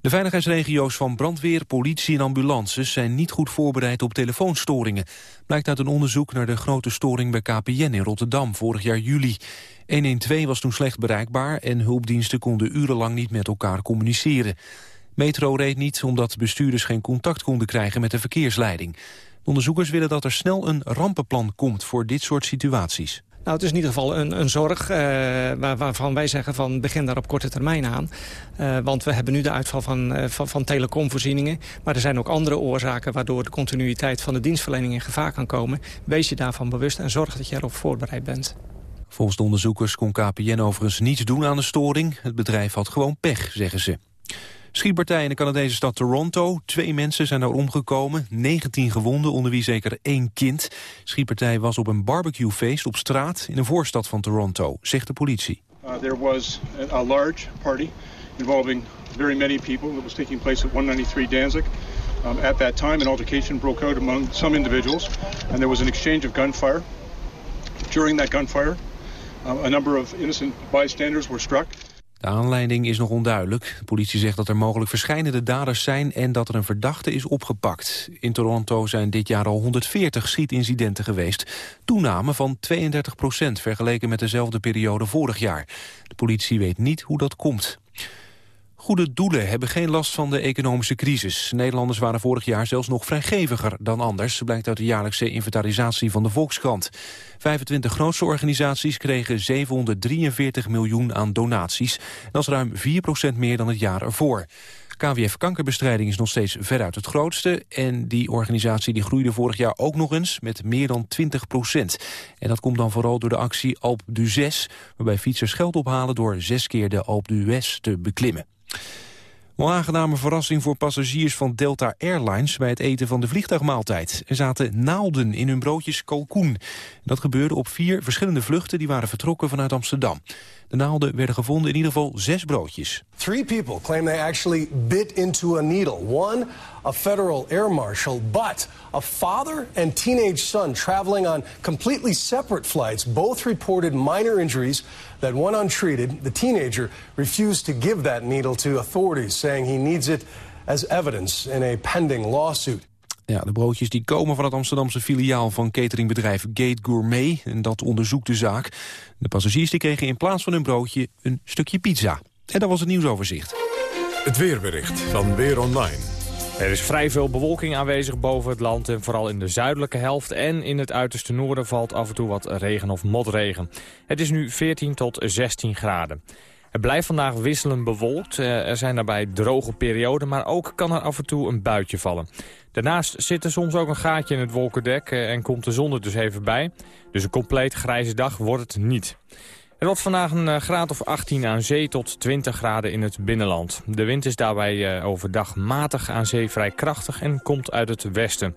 De veiligheidsregio's van brandweer, politie en ambulances zijn niet goed voorbereid op telefoonstoringen. Blijkt uit een onderzoek naar de grote storing bij KPN in Rotterdam vorig jaar juli. 112 was toen slecht bereikbaar en hulpdiensten konden urenlang niet met elkaar communiceren. Metro reed niet omdat bestuurders geen contact konden krijgen met de verkeersleiding. Onderzoekers willen dat er snel een rampenplan komt voor dit soort situaties. Nou, het is in ieder geval een, een zorg uh, waar, waarvan wij zeggen van begin daar op korte termijn aan. Uh, want we hebben nu de uitval van, uh, van, van telecomvoorzieningen. Maar er zijn ook andere oorzaken waardoor de continuïteit van de dienstverlening in gevaar kan komen. Wees je daarvan bewust en zorg dat je erop voorbereid bent. Volgens de onderzoekers kon KPN overigens niets doen aan de storing. Het bedrijf had gewoon pech, zeggen ze. Schietpartij in de Canadese stad Toronto. Twee mensen zijn er omgekomen, 19 gewonden, onder wie zeker één kind. Schietpartij was op een barbecuefeest op straat in een voorstad van Toronto, zegt de politie. Uh, there was a large party involving very many people that was taking place at 193 Danzig. Um, at that time, an altercation broke out among some individuals, and there was an exchange of gunfire. During that gunfire, uh, a number of innocent bystanders were struck. De aanleiding is nog onduidelijk. De politie zegt dat er mogelijk verschillende daders zijn... en dat er een verdachte is opgepakt. In Toronto zijn dit jaar al 140 schietincidenten geweest. Toename van 32 procent vergeleken met dezelfde periode vorig jaar. De politie weet niet hoe dat komt. Goede doelen hebben geen last van de economische crisis. Nederlanders waren vorig jaar zelfs nog vrijgeviger dan anders... blijkt uit de jaarlijkse inventarisatie van de Volkskrant. 25 grootste organisaties kregen 743 miljoen aan donaties. Dat is ruim 4% meer dan het jaar ervoor. KWF Kankerbestrijding is nog steeds veruit het grootste. En die organisatie die groeide vorig jaar ook nog eens met meer dan 20 procent. En dat komt dan vooral door de actie Alp du 6... waarbij fietsers geld ophalen door zes keer de Alp du te beklimmen. Onaangename verrassing voor passagiers van Delta Airlines... bij het eten van de vliegtuigmaaltijd. Er zaten naalden in hun broodjes kalkoen. Dat gebeurde op vier verschillende vluchten... die waren vertrokken vanuit Amsterdam. De naalden werden gevonden in ieder geval zes broodjes. Three people claim they actually bit into a needle. One, a federal air marshal, but a father and teenage son traveling on completely separate flights both reported minor injuries that one untreated. The teenager refused to give that needle to authorities, saying he needs it as evidence in a pending lawsuit. Ja, de broodjes die komen van het Amsterdamse filiaal van cateringbedrijf Gate Gourmet. En dat onderzoekt de zaak. De passagiers die kregen in plaats van hun broodje een stukje pizza. En dat was het nieuwsoverzicht. Het weerbericht van Weer Online. Er is vrij veel bewolking aanwezig boven het land en vooral in de zuidelijke helft en in het uiterste noorden valt af en toe wat regen of motregen. Het is nu 14 tot 16 graden. Het blijft vandaag wisselend bewolkt. Eh, er zijn daarbij droge perioden, maar ook kan er af en toe een buitje vallen. Daarnaast zit er soms ook een gaatje in het wolkendek eh, en komt de zon er dus even bij. Dus een compleet grijze dag wordt het niet. Er wordt vandaag een eh, graad of 18 aan zee tot 20 graden in het binnenland. De wind is daarbij overdag matig aan zee vrij krachtig en komt uit het westen.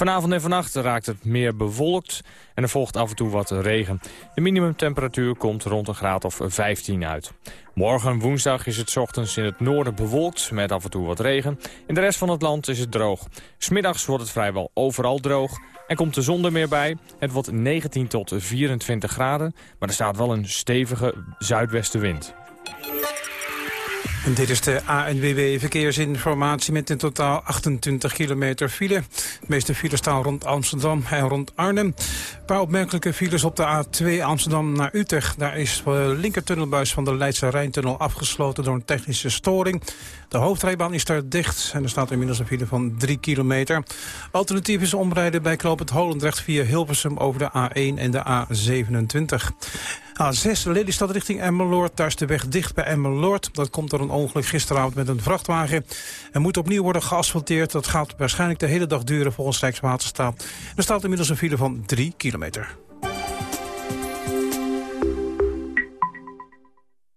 Vanavond en vannacht raakt het meer bewolkt en er volgt af en toe wat regen. De minimumtemperatuur komt rond een graad of 15 uit. Morgen woensdag is het ochtends in het noorden bewolkt met af en toe wat regen. In de rest van het land is het droog. Smiddags wordt het vrijwel overal droog en komt de zon er meer bij. Het wordt 19 tot 24 graden, maar er staat wel een stevige zuidwestenwind. En dit is de ANWB Verkeersinformatie met in totaal 28 kilometer file. De meeste files staan rond Amsterdam en rond Arnhem. Een paar opmerkelijke files op de A2 Amsterdam naar Utrecht. Daar is de linkertunnelbuis van de Leidse Rijntunnel afgesloten door een technische storing. De hoofdrijbaan is daar dicht en er staat inmiddels een file van 3 kilometer. Alternatief is omrijden bij Knoop het Holendrecht via Hilversum over de A1 en de A27. A6 Lelystad richting Emmeloord. Daar is de weg dicht bij Emmeloord. Dat komt door een ongeluk gisteravond met een vrachtwagen. Er moet opnieuw worden geasfalteerd. Dat gaat waarschijnlijk de hele dag duren volgens Rijkswaterstaat. Er staat inmiddels een file van 3 kilometer.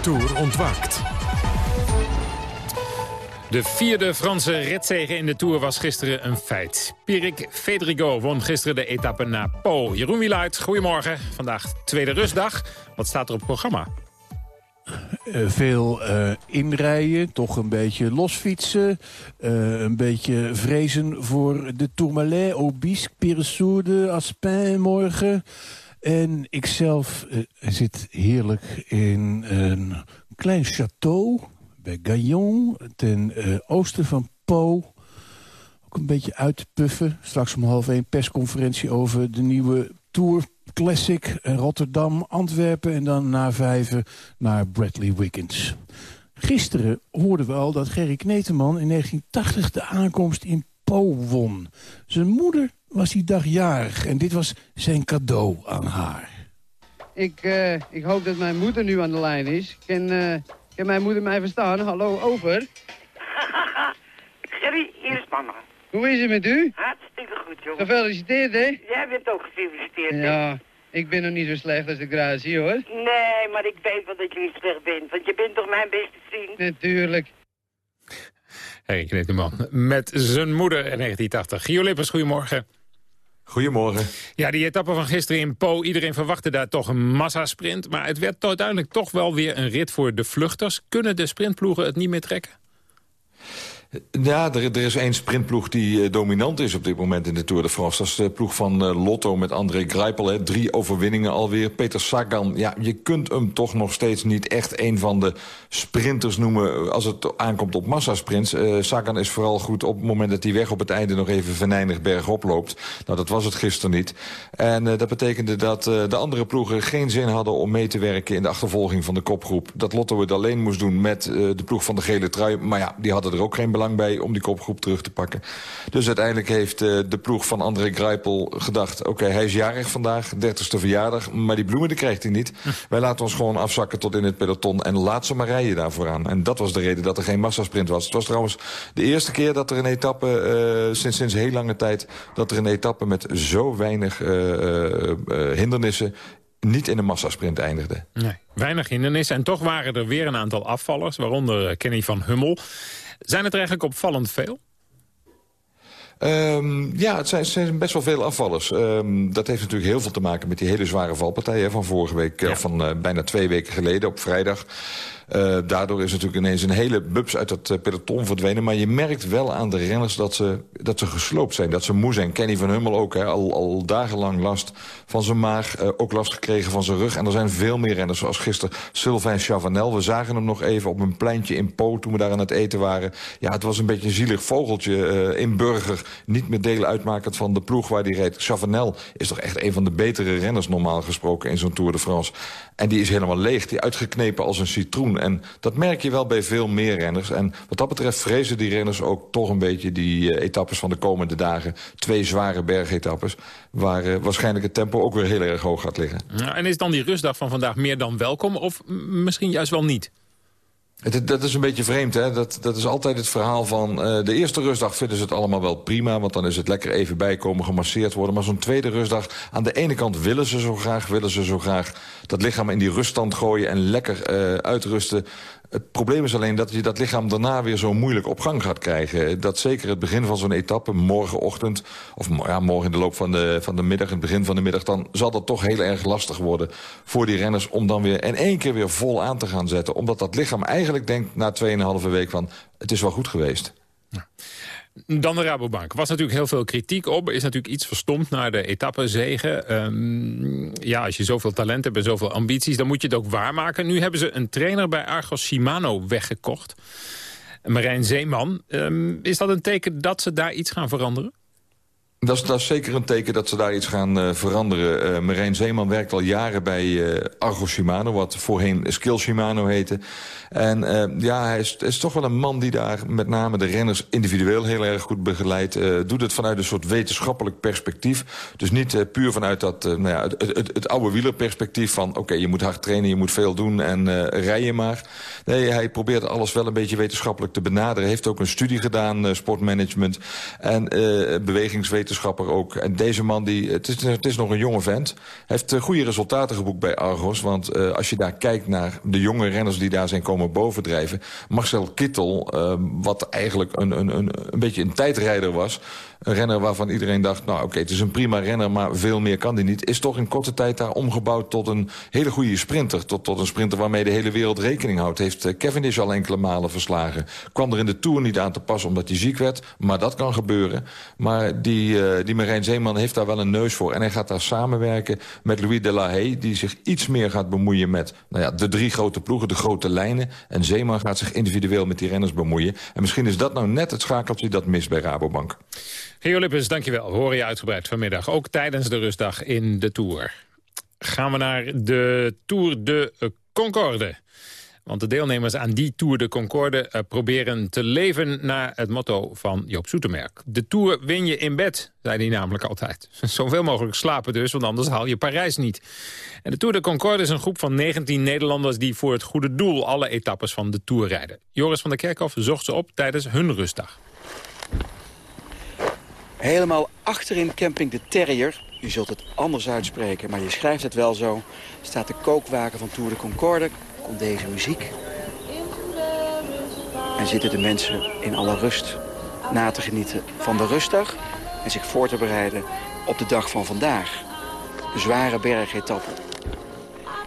Tour ontwaakt. De vierde Franse ritzege in de Tour was gisteren een feit. Pierrick Federico won gisteren de etappe naar Po. Jeroen Wieluid, goedemorgen. Vandaag tweede rustdag. Wat staat er op het programma? Uh, veel uh, inrijden, toch een beetje losfietsen. Uh, een beetje vrezen voor de Tourmalet, Obisque, Peresourde, Aspin morgen. En ikzelf zit heerlijk in een klein château bij Gaillon, ten oosten van Po. Ook een beetje uitpuffen. Straks om half één persconferentie over de nieuwe Tour Classic. Rotterdam, Antwerpen en dan na vijven naar Bradley Wiggins. Gisteren hoorden we al dat Gerry Kneteman in 1980 de aankomst in Po won. Zijn moeder was die dag jarig en dit was zijn cadeau aan haar. Ik, uh, ik hoop dat mijn moeder nu aan de lijn is. Kan, uh, kan mijn moeder mij verstaan? Hallo, over. Gerry, hier is mama. Hoe is het met u? Hartstikke goed, jongen. Gefeliciteerd, hè? Jij bent ook gefeliciteerd, hè? Ja, ik ben nog niet zo slecht als de gratie, hoor. Nee, maar ik weet wel dat je niet slecht bent, want je bent toch mijn beste vriend? Natuurlijk. Hey, Knitteman. Met zijn moeder in 1980. Gio Lippers, goedemorgen. Goedemorgen. Ja, die etappe van gisteren in Po, iedereen verwachtte daar toch een massasprint. Maar het werd uiteindelijk toch wel weer een rit voor de vluchters. Kunnen de sprintploegen het niet meer trekken? Ja, er, er, is één sprintploeg die uh, dominant is op dit moment in de Tour de France. Dat is de ploeg van uh, Lotto met André Greipel. Hè. Drie overwinningen alweer. Peter Sagan, ja, je kunt hem toch nog steeds niet echt een van de sprinters noemen... als het aankomt op massasprints. Sagan is vooral goed op het moment dat hij weg op het einde... nog even venijnig bergop loopt. Nou, dat was het gisteren niet. En dat betekende dat de andere ploegen geen zin hadden... om mee te werken in de achtervolging van de kopgroep. Dat Lotto het alleen moest doen met de ploeg van de gele trui. Maar ja, die hadden er ook geen belang bij om die kopgroep terug te pakken. Dus uiteindelijk heeft uh, de ploeg van André Greipel gedacht... oké, okay, hij is jarig vandaag, 30ste verjaardag, maar die bloemen die krijgt hij niet. Wij laten ons gewoon afzakken tot in het peloton en laat ze maar rijden daarvoor aan. En dat was de reden dat er geen massasprint was. Het was trouwens de eerste keer dat er een etappe, uh, sinds, sinds heel lange tijd... dat er een etappe met zo weinig uh, hindernissen niet in een massasprint eindigde. Nee, weinig hindernissen. En toch waren er weer een aantal afvallers, waaronder Kenny van Hummel. Zijn het er eigenlijk opvallend veel? Um, ja, het zijn, zijn, best wel veel afvallers. Um, dat heeft natuurlijk heel veel te maken met die hele zware valpartij hè, van vorige week. Ja. Van uh, bijna twee weken geleden op vrijdag. Uh, daardoor is natuurlijk ineens een hele bubs uit dat uh, peloton verdwenen. Maar je merkt wel aan de renners dat ze, dat ze gesloopt zijn. Dat ze moe zijn. Kenny van Hummel ook. Hè, al, al dagenlang last van zijn maag. Uh, ook last gekregen van zijn rug. En er zijn veel meer renners. Zoals gisteren Sylvain Chavanel. We zagen hem nog even op een pleintje in Po toen we daar aan het eten waren. Ja, het was een beetje een zielig vogeltje in Burger. Niet meer deel uitmakend van de ploeg waar hij reed. Chavanel is toch echt een van de betere renners normaal gesproken in zo'n Tour de France. En die is helemaal leeg. Die uitgeknepen als een citroen. En dat merk je wel bij veel meer renners. En wat dat betreft vrezen die renners ook toch een beetje die uh, etappes van de komende dagen. Twee zware bergetappes. Waar uh, waarschijnlijk het tempo ook weer heel erg hoog gaat liggen. Ja, en is dan die rustdag van vandaag meer dan welkom? Of misschien juist wel niet? Dat is een beetje vreemd, hè? Dat, dat is altijd het verhaal van... Uh, de eerste rustdag vinden ze het allemaal wel prima... want dan is het lekker even bijkomen, gemasseerd worden. Maar zo'n tweede rustdag, aan de ene kant willen ze zo graag... willen ze zo graag dat lichaam in die ruststand gooien... en lekker uh, uitrusten. Het probleem is alleen dat je dat lichaam daarna weer zo moeilijk op gang gaat krijgen. Dat zeker het begin van zo'n etappe, morgenochtend... of ja, morgen in de loop van de, van de middag, het begin van de middag... dan zal dat toch heel erg lastig worden voor die renners... om dan weer in één keer weer vol aan te gaan zetten. Omdat dat lichaam eigenlijk denkt na 2,5 week van... het is wel goed geweest. Ja. Dan de Rabobank. Was natuurlijk heel veel kritiek op. Is natuurlijk iets verstomd naar de etappezegen. Um, ja, als je zoveel talent hebt en zoveel ambities... dan moet je het ook waarmaken. Nu hebben ze een trainer bij Argos Shimano weggekocht. Marijn Zeeman. Um, is dat een teken dat ze daar iets gaan veranderen? Dat is, zeker een teken dat ze daar iets gaan uh, veranderen. Uh, Marijn Zeeman werkt al jaren bij uh, Argo Shimano, wat voorheen Skill Shimano heette. En ja, hij is, toch wel een man die daar met name de renners individueel heel erg goed begeleidt. doet het vanuit een soort wetenschappelijk perspectief. Dus niet puur vanuit dat, nou ja, het, het, het, oude wielerperspectief van... oké, je moet hard trainen, je moet veel doen en rijden maar. Nee, hij probeert alles wel een beetje wetenschappelijk te benaderen. Heeft ook een studie gedaan, sportmanagement en bewegingswetenschap ook. En deze man, die, het, is, het is nog een jonge vent... heeft uh, goede resultaten geboekt bij Argos. Want uh, als je daar kijkt naar de jonge renners die daar zijn komen bovendrijven... Marcel Kittel, uh, wat eigenlijk een, een, een, een beetje een tijdrijder was... Een renner waarvan iedereen dacht, nou oké, het is een prima renner... maar veel meer kan hij niet. Is toch in korte tijd daar omgebouwd tot een hele goede sprinter. Tot, tot een sprinter waarmee de hele wereld rekening houdt. Heeft uh, Cavendish al enkele malen verslagen. Kwam er in de Tour niet aan te pas omdat hij ziek werd. Maar dat kan gebeuren. Maar die, uh, die Marijn Zeeman heeft daar wel een neus voor. En hij gaat daar samenwerken met Louis Delahaye... die zich iets meer gaat bemoeien met nou ja, de drie grote ploegen, de grote lijnen. En Zeeman gaat zich individueel met die renners bemoeien. En misschien is dat nou net het schakeltje dat mist bij Rabobank. Geo Lippens, dankjewel. We horen je uitgebreid vanmiddag. Ook tijdens de rustdag in de Tour. Gaan we naar de Tour de Concorde. Want de deelnemers aan die Tour de Concorde uh, proberen te leven naar het motto van Joop Zoetemerk. De Tour win je in bed, zei hij namelijk altijd. Zoveel mogelijk slapen dus, want anders haal je Parijs niet. En de Tour de Concorde is een groep van 19 Nederlanders... die voor het goede doel alle etappes van de Tour rijden. Joris van der Kerkhoff zocht ze op tijdens hun rustdag. Helemaal achterin camping De Terrier. Je zult het anders uitspreken, maar je schrijft het wel zo. Staat de kookwagen van Tour de Concorde. Komt deze muziek. En zitten de mensen in alle rust na te genieten van de rustdag... en zich voor te bereiden op de dag van vandaag. De zware bergetappe.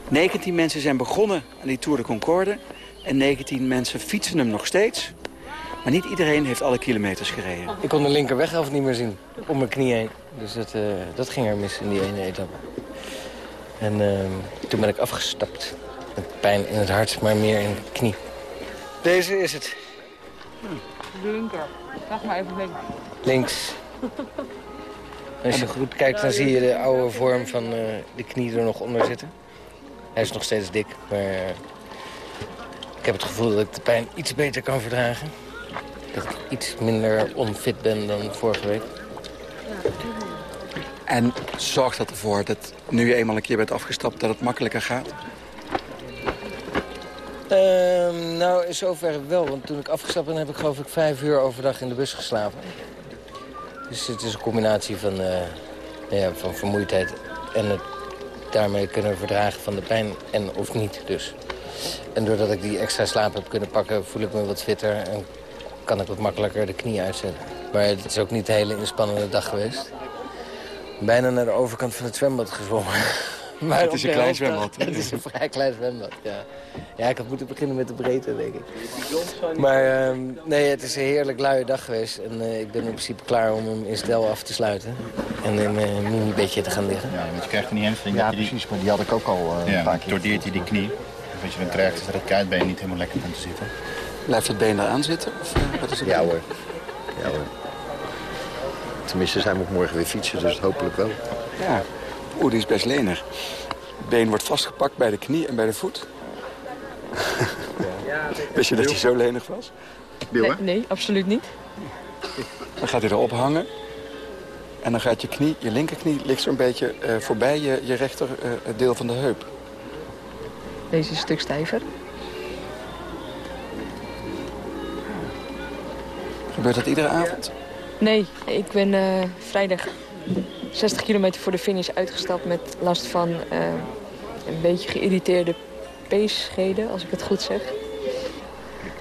19 mensen zijn begonnen aan die Tour de Concorde... en 19 mensen fietsen hem nog steeds... Maar niet iedereen heeft alle kilometers gereden. Ik kon de linkerweghelft niet meer zien, om mijn knie heen. Dus dat, uh, dat ging er mis in die ene etappe. En uh, toen ben ik afgestapt. Met pijn in het hart, maar meer in de knie. Deze is het. De linker. Vraag maar even links. Links. Als je goed kijkt, dan zie je de oude vorm van uh, de knie er nog onder zitten. Hij is nog steeds dik, maar uh, ik heb het gevoel dat ik de pijn iets beter kan verdragen dat ik iets minder onfit ben dan vorige week. En zorgt dat ervoor dat nu je eenmaal een keer bent afgestapt... dat het makkelijker gaat? Uh, nou, in zoverre wel. Want toen ik afgestapt ben, heb ik geloof ik vijf uur overdag in de bus geslapen. Dus het is een combinatie van, uh, ja, van vermoeidheid en het daarmee kunnen verdragen van de pijn en of niet dus. En doordat ik die extra slaap heb kunnen pakken, voel ik me wat fitter en kan ik wat makkelijker de knie uitzetten. Maar het is ook niet een hele inspannende dag geweest. Bijna naar de overkant van het zwembad gezwommen. Maar het is een klein zwembad. Het is een vrij klein zwembad, ja. Ja, ik had moeten beginnen met de breedte, denk ik. Maar uh, nee, het is een heerlijk luie dag geweest. En uh, ik ben in principe klaar om hem in stijl af te sluiten. En in uh, een mini-bedje te gaan liggen. Ja, want je krijgt er niet hamstring. Ja, precies, maar die had ik ook al uh, ja, een paar keer. Doordeert je die knie. Als je dan krijgt, dat het kuitbeen niet helemaal lekker komt te zitten. Blijft het been eraan zitten? Of, uh, wat is het ja hoor. Ja hoor. Tenminste zijn we ook morgen weer fietsen, dus hopelijk wel. Ja. Oeh, die is best lenig. Het been wordt vastgepakt bij de knie en bij de voet. Wist je dat hij zo lenig was? Nee, nee, absoluut niet. Dan gaat hij erop hangen. En dan gaat je knie, je linkerknie, ligt zo'n beetje uh, voorbij je, je rechter uh, deel van de heup. Deze is een stuk stijver. Gebeurt dat iedere avond? Nee, ik ben uh, vrijdag 60 kilometer voor de finish uitgestapt met last van uh, een beetje geïrriteerde peesscheden, als ik het goed zeg.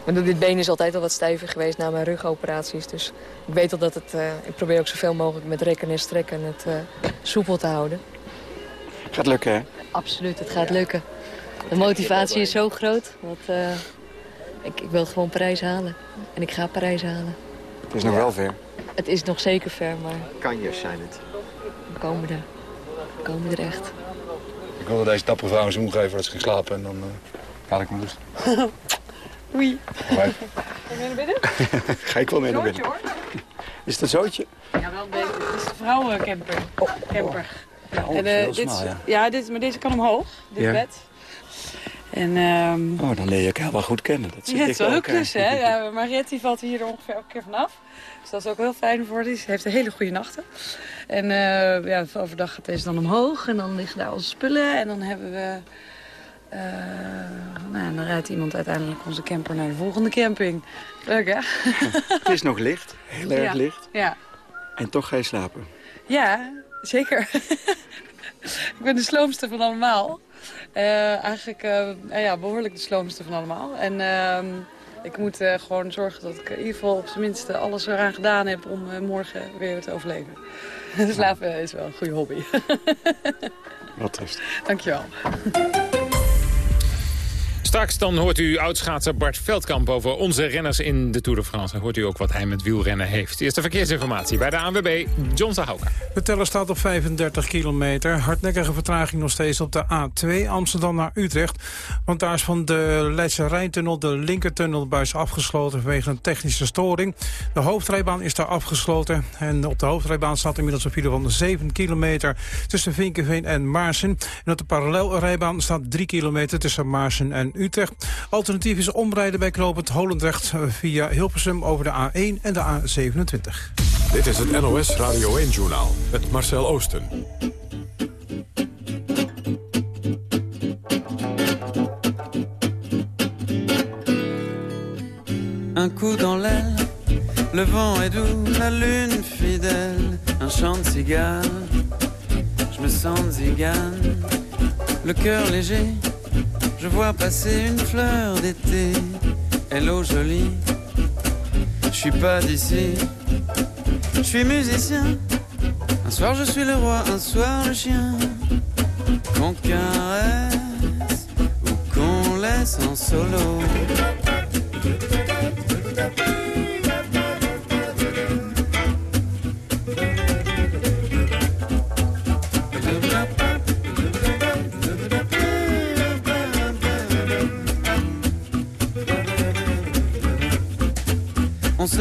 Maar dit been is altijd al wat stijver geweest na mijn rugoperaties. Dus ik weet al dat het... Uh, ik probeer ook zoveel mogelijk met rekken en strekken het soepel te houden. Gaat lukken, hè? Absoluut, het gaat lukken. De motivatie is zo groot. Uh, ik, ik wil gewoon Parijs halen. En ik ga Parijs halen. Het is nog wel ver. Het is nog zeker ver, maar Kanjes zijn het. we komen er. We komen er echt. Ik wilde deze dappere vrouw een zoen geven voordat ze ging slapen en dan uh, haal ik me rust. Oei. Bye. Kom je naar binnen? Ga ik wel mee naar binnen. Is het een zootje? Ja, wel een beetje. Het is de vrouwencamper. camper. Ja, oh, en, eh, dit, smal, ja. ja, dit, maar deze kan omhoog, dit Ja. bed. En, ehm Oh, dan leer je elkaar wel goed kennen. Dat zie ja, het is elkaar. klus, hè? Ja, Mariette die valt hier ongeveer elke keer vanaf. Dus dat is ook heel fijn voor haar. Ze heeft een hele goede nachten. En eh, ja, overdag gaat deze dan omhoog. En dan liggen daar onze spullen. En dan hebben we... eh, nou, en dan rijdt iemand uiteindelijk onze camper naar de volgende camping. Leuk, hè? Het is nog licht. Heel erg Ja. licht. Ja, En toch ga je slapen. ja zeker. ik ben de sloomste van allemaal. Eh, eigenlijk eh, eh, ja, behoorlijk de sloomste van allemaal. En ehm, ik moet gewoon zorgen dat ik in ieder geval op zijn minst alles eraan gedaan heb om morgen weer te overleven. Slapen is wel een goede hobby. Wat rust. Dankjewel. Straks dan hoort u oudschaatser Bart Veldkamp over onze renners in de Tour de France. Dan hoort u ook wat hij met wielrennen heeft. Eerste verkeersinformatie bij de ANWB, John Zahauka. De teller staat op 35 kilometer. Hardnekkige vertraging nog steeds op de A2 Amsterdam naar Utrecht. Want daar is van de Leidse Rijntunnel de linkertunnelbuis afgesloten vanwege een technische storing. De hoofdrijbaan is daar afgesloten. En op de hoofdrijbaan staat inmiddels een file van 7 kilometer tussen Vinkenveen en Maarsen. En op de parallelrijbaan staat 3 kilometer tussen Maarsen en. Alternatief is omrijden bij knooppunt Holendrecht via Hilversum over de A1 en de A27. Dit is het NOS Radio 1-journaal met Marcel Oosten. Un coup dans l'aile, le vent est doux, la lune fidèle, un chant de cigale. Je me sens zigane, le cœur léger. Je vois passer une fleur d'été, hello jolie. Je suis pas d'ici, je suis musicien. Un soir je suis le roi, un soir le chien. Qu'on caresse ou qu'on laisse en solo.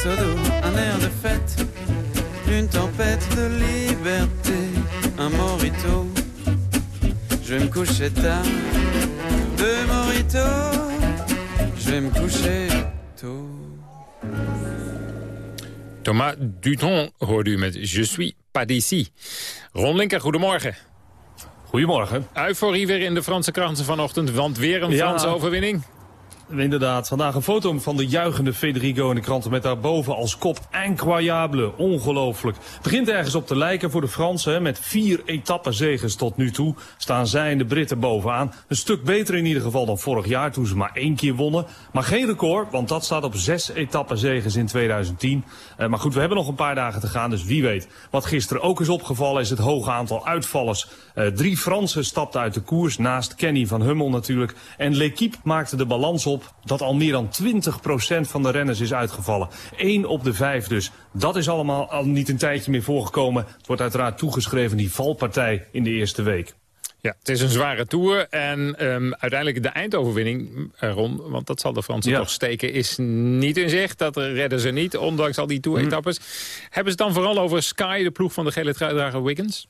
Un solo, un air de fête, une tempête de liberté, un morito. Je vais me coucher tard, deux moritos. Je vais me coucher tôt. Thomas Dutron hoorde u met Je suis pas d'ici. Ron Linker, goedemorgen. Goedemorgen. Euforie weer in de Franse kranten vanochtend, want weer een Ja. Franse overwinning. Inderdaad, vandaag een foto van de juichende Federico in de kranten met daarboven als kop incroyable, ongelooflijk. Begint ergens op te lijken voor de Fransen, met vier etappezegens tot nu toe staan zij en de Britten bovenaan. Een stuk beter in ieder geval dan vorig jaar toen ze maar één keer wonnen. Maar geen record, want dat staat op zes etappezegens in 2010. Eh, maar goed, we hebben nog een paar dagen te gaan, dus wie weet. Wat gisteren ook is opgevallen is het hoge aantal uitvallers. Eh, drie Fransen stapten uit de koers, naast Kenny van Hummel natuurlijk. En L'Equipe maakte de balans op dat al meer dan 20% van de renners is uitgevallen. Eén op de vijf dus. Dat is allemaal al niet een tijdje meer voorgekomen. Het wordt uiteraard toegeschreven die valpartij in de eerste week. Ja, het is een zware tour en ehm, uiteindelijk de eindoverwinning, eh, Ron, want dat zal de Fransen Ja. toch steken, is niet in zicht. Dat redden ze niet, ondanks al die tour-etappes. Hebben ze het dan vooral over Sky, de ploeg van de gele truidrager Wiggins?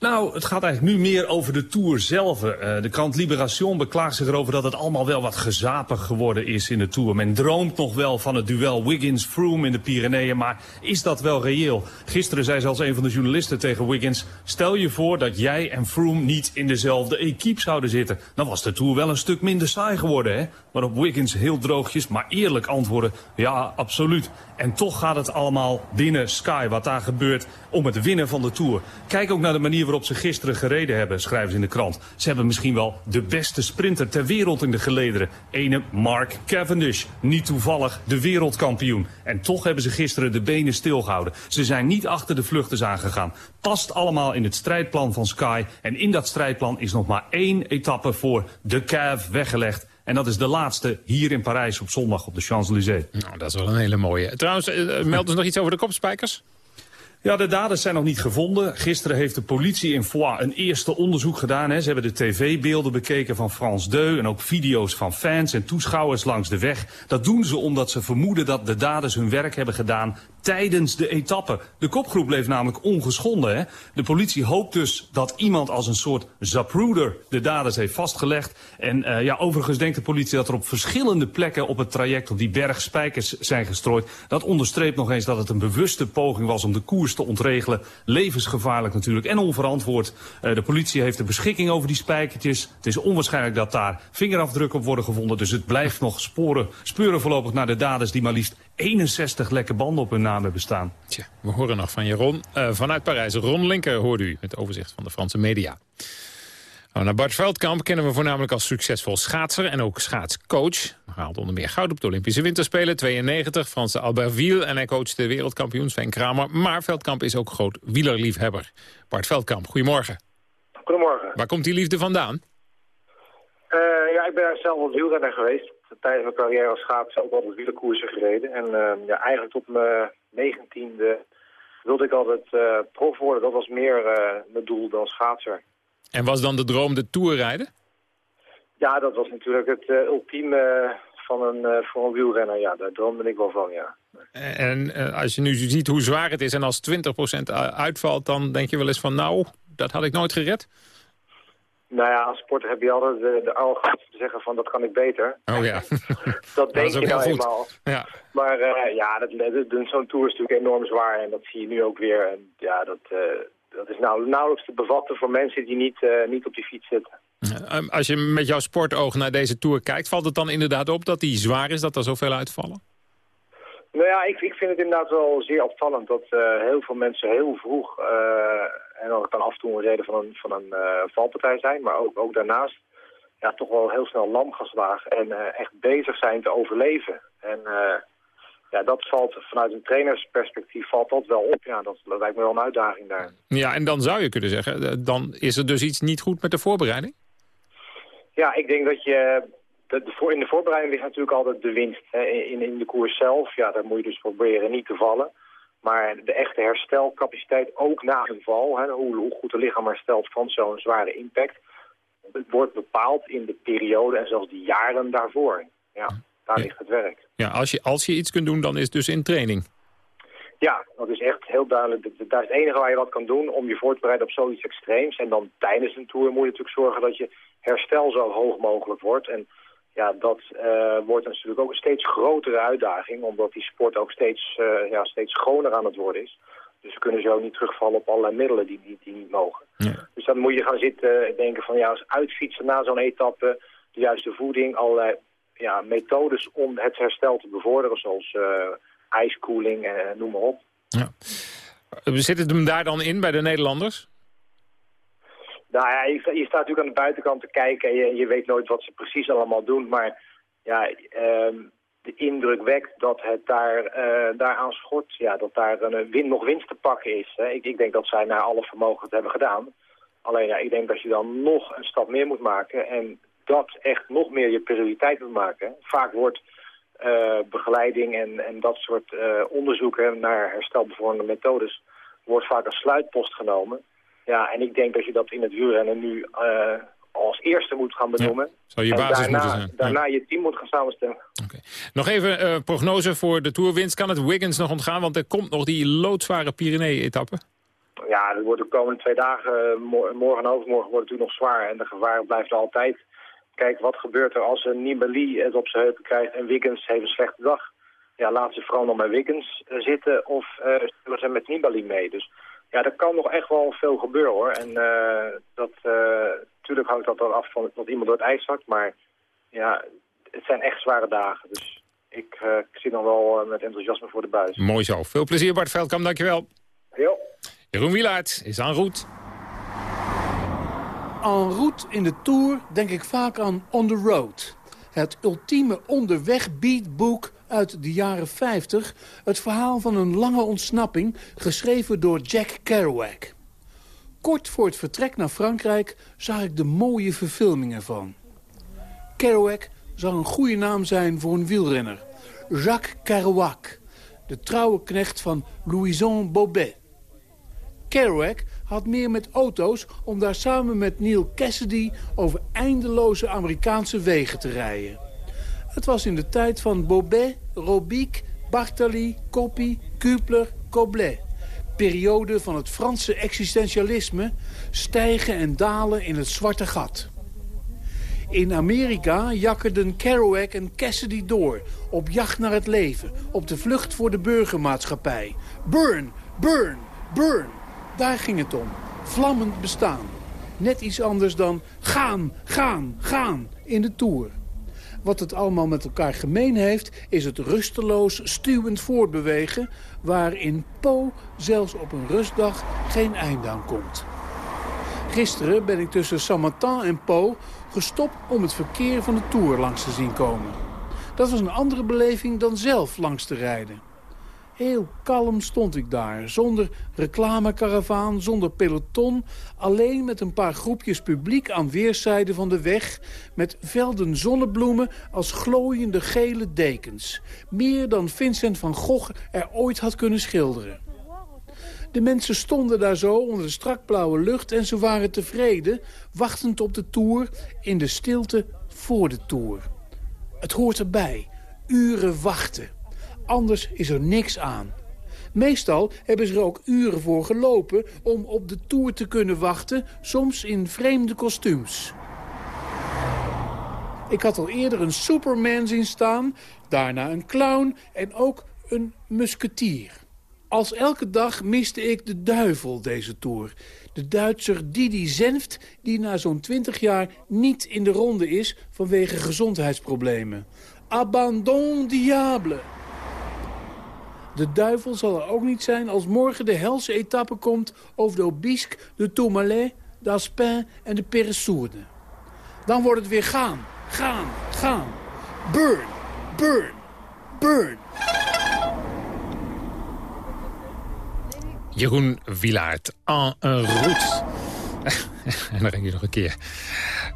Nou, het gaat eigenlijk nu meer over de Tour zelf. Uh, de krant Libération beklaagt zich erover dat het allemaal wel wat gezapig geworden is in de Tour. Men droomt nog wel van het duel Wiggins-Froome in de Pyreneeën, maar is dat wel reëel? Gisteren zei zelfs een van de journalisten tegen Wiggins... stel je voor dat jij en Froome niet in dezelfde equipe zouden zitten. Dan was de Tour wel een stuk minder saai geworden, hè? Waarop Wiggins heel droogjes, maar eerlijk antwoordde... ja, absoluut. En toch gaat het allemaal binnen Sky, wat daar gebeurt, om het winnen van de Tour. Kijk ook naar de manier waarop ze gisteren gereden hebben, schrijven ze in de krant. Ze hebben misschien wel de beste sprinter ter wereld in de gelederen. Ene Mark Cavendish, niet toevallig de wereldkampioen. En toch hebben ze gisteren de benen stilgehouden. Ze zijn niet achter de vluchters aangegaan. Past allemaal in het strijdplan van Sky. En in dat strijdplan is nog maar één etappe voor de Cav weggelegd. En dat is de laatste hier in Parijs op zondag op de Champs-Élysées. Nou, dat is wel een hele mooie. Trouwens, uh, meldt nog iets over de kopspijkers? Ja, de daders zijn nog niet gevonden. Gisteren heeft de politie in Foix een eerste onderzoek gedaan. Hè. Ze hebben de tv-beelden bekeken van France 2 en ook video's van fans en toeschouwers langs de weg. Dat doen ze omdat ze vermoeden dat de daders hun werk hebben gedaan tijdens de etappe. De kopgroep bleef namelijk ongeschonden. Hè? De politie hoopt dus dat iemand als een soort Zapruder de daders heeft vastgelegd. En uh, ja, overigens denkt de politie dat er op verschillende plekken op het traject op die berg spijkers zijn gestrooid. Dat onderstreept nog eens dat het een bewuste poging was om de koers te ontregelen. Levensgevaarlijk natuurlijk en onverantwoord. Uh, de politie heeft de beschikking over die spijkertjes. Het is onwaarschijnlijk dat daar vingerafdrukken op worden gevonden. Dus het blijft nog sporen, speuren voorlopig naar de daders die maar liefst 61 lekke banden op hun naam hebben staan. We horen nog van je Ron. Uh, vanuit Parijs, Ron Linker hoorde u met overzicht van de Franse media. Nou, naar Bart Veldkamp kennen we voornamelijk als succesvol schaatser en ook schaatscoach. Hij haalde onder meer goud op de Olympische Winterspelen, 92, Franse Albertville. En hij coachte wereldkampioen Sven Kramer. Maar Veldkamp is ook groot wielerliefhebber. Bart Veldkamp, goedemorgen. Goedemorgen. Waar komt die liefde vandaan? Uh, ja, ik ben zelf op wielrenner geweest tijdens mijn carrière als schaatser ook altijd wielerkoersen gereden. En uh, ja, eigenlijk tot mijn negentiende wilde ik altijd uh, prof worden. Dat was meer uh, mijn doel dan schaatser. En was dan de droom de Tour rijden? Ja, dat was natuurlijk het ultieme van een, voor een wielrenner. Ja, daar droomde ik wel van, ja. En als je nu ziet hoe zwaar het is en als 20% uitvalt... dan denk je wel eens van nou, dat had ik nooit gered? Nou ja, als sporter heb je altijd de, de arrogantie te zeggen van dat kan ik beter. Oh ja. dat denk dat je nou eenmaal. Ja. Maar uh, ja, dat, dat, zo'n tour is natuurlijk enorm zwaar en dat zie je nu ook weer. En ja, dat, uh, dat is nou, nauwelijks te bevatten voor mensen die niet, uh, niet op die fiets zitten. Als je met jouw sportoog naar deze tour kijkt, valt het dan inderdaad op dat die zwaar is, dat er zoveel uitvallen? Nou ja, ik, ik vind het inderdaad wel zeer opvallend dat heel veel mensen heel vroeg en dat kan af en toe een reden van een, van een uh, valpartij zijn. Maar ook, ook daarnaast ja, toch wel heel snel lam geslagen. En echt bezig zijn te overleven. En ja, dat valt vanuit een trainersperspectief valt dat wel op. Ja, dat lijkt me wel een uitdaging daar. Ja, en dan zou je kunnen zeggen, dan is er dus iets niet goed met de voorbereiding? Ja, ik denk dat je... In de voorbereiding ligt natuurlijk altijd de winst. Hè. In, in de koers zelf, ja, daar moet je dus proberen niet te vallen. Maar de echte herstelcapaciteit, ook na een val, hè, hoe, hoe, goed het lichaam herstelt van zo'n zware impact, het wordt bepaald in de periode en zelfs de jaren daarvoor. Ja, daar ligt het werk. Ja, als je, als je iets kunt doen, dan is het dus in training. Ja, dat is echt heel duidelijk. Dat is het enige waar je wat kan doen om je voor te bereiden op zoiets extreems. En dan tijdens een tour moet je natuurlijk zorgen dat je herstel zo hoog mogelijk wordt. En ja, dat uh, wordt natuurlijk ook een steeds grotere uitdaging, omdat die sport ook steeds, uh, ja, steeds schoner aan het worden is. Dus we kunnen zo niet terugvallen op allerlei middelen die, die, die niet mogen. Ja. Dus dan moet je gaan zitten denken van ja, als uitfietsen na zo'n etappe, de juiste voeding, allerlei ja, methodes om het herstel te bevorderen, zoals uh, ijskoeling en noem maar op. Ja. Zit het hem daar dan in bij de Nederlanders? Nou ja, je, je, staat natuurlijk aan de buitenkant te kijken en je, je weet nooit wat ze precies allemaal doen. Maar ja, um, de indruk wekt dat het daar, uh, daaraan schort, ja, dat daar een win, nog winst te pakken is. Hè. Ik, ik, denk dat zij naar alle vermogen het hebben gedaan. Alleen ja, ik denk dat je dan nog een stap meer moet maken en dat echt nog meer je prioriteit moet maken. Vaak wordt uh, begeleiding en, en dat soort uh, onderzoeken naar herstelbevormende methodes wordt vaak als sluitpost genomen. Ja, en ik denk dat je dat in het wielrennen nu uh, als eerste moet gaan benoemen. Ja, zou je basis daarna, moeten zijn. Daarna je team moet gaan samenstellen. Okay. Nog even prognose voor de Tourwinst. Kan het Wiggins nog ontgaan? Want er komt nog die loodzware Pyrenee-etappe. ja, het wordt de komende twee dagen, morgen en overmorgen, wordt het natuurlijk nog zwaar. En de gevaar blijft altijd. Kijk, wat gebeurt er als een Nibali het op zijn heupen krijgt en Wiggins heeft een slechte dag? Ja, laten ze vooral nog bij Wiggins zitten of uh, sturen ze met Nibali mee. Dus ja, er kan nog echt wel veel gebeuren hoor. En uh, dat, natuurlijk hangt dat dan af van dat iemand door het ijs zakt. Maar ja, het zijn echt zware dagen. Dus ik, uh, ik zie nog wel uh, met enthousiasme voor de buis. Mooi zo. Veel plezier Bart Veldkamp, dankjewel. Jo. Jeroen Wielaert is en route. En route in de Tour denk ik vaak aan On the Road. Het ultieme onderweg beatboek uit de jaren 50. Het verhaal van een lange ontsnapping, geschreven door Jack Kerouac. Kort voor het vertrek naar Frankrijk zag ik de mooie verfilming ervan. Kerouac zou een goede naam zijn voor een wielrenner. Jacques Kerouac, de trouwe knecht van Louison Bobet. Kerouac had meer met auto's om daar samen met Neil Cassidy... over eindeloze Amerikaanse wegen te rijden. Het was in de tijd van Bobet, Robic, Bartali, Coppi, Kupler, Coblet. Periode van het Franse existentialisme, stijgen en dalen in het zwarte gat. In Amerika jakkerden Kerouac en Cassidy door, op jacht naar het leven, op de vlucht voor de burgermaatschappij. Burn, burn, burn. Daar ging het om. Vlammend bestaan. Net iets anders dan gaan, gaan, gaan in de Tour. Wat het allemaal met elkaar gemeen heeft... is het rusteloos, stuwend voortbewegen... waar in Po zelfs op een rustdag geen einde aan komt. Gisteren ben ik tussen Saint-Martin en Po gestopt om het verkeer van de Tour langs te zien komen. Dat was een andere beleving dan zelf langs te rijden. Heel kalm stond ik daar, zonder reclamekaravaan, zonder peloton... alleen met een paar groepjes publiek aan weerszijden van de weg... met velden zonnebloemen als glooiende gele dekens. Meer dan Vincent van Gogh er ooit had kunnen schilderen. De mensen stonden daar zo onder de strakblauwe lucht en ze waren tevreden... wachtend op de Tour in de stilte voor de Tour. Het hoort erbij. Uren wachten. Anders is er niks aan. Meestal hebben ze er ook uren voor gelopen om op de Tour te kunnen wachten... soms in vreemde kostuums. Ik had al eerder een Superman zien staan, daarna een clown en ook een musketier. Als elke dag miste ik de duivel deze Tour. De Duitser Didi Zenft, die na zo'n 20 jaar niet in de ronde is vanwege gezondheidsproblemen. Abandon diable! De duivel zal er ook niet zijn als morgen de helse etappe komt over de Obisque, de Tourmalet, de en de Peressourde. Dan wordt het weer gaan, gaan, gaan. Burn, burn, burn. Jeroen Wilaert, en route. en dan denk je nog een keer.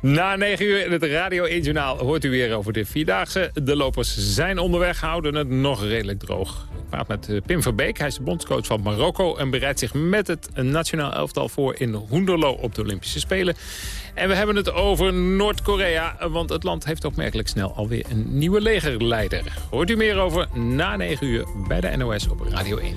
Na 9 uur in het Radio 1 Journaal hoort u weer over de Vierdaagse. De lopers zijn onderweg, houden het nog redelijk droog. Ik praat met eh, Pim Verbeek, hij is de bondscoach van Marokko... en bereidt zich met het nationaal elftal voor in Hoenderlo op de Olympische Spelen. En we hebben het over Noord-Korea, want het land heeft opmerkelijk snel alweer een nieuwe legerleider. Hoort u meer over na 9 uur bij de NOS op Radio 1.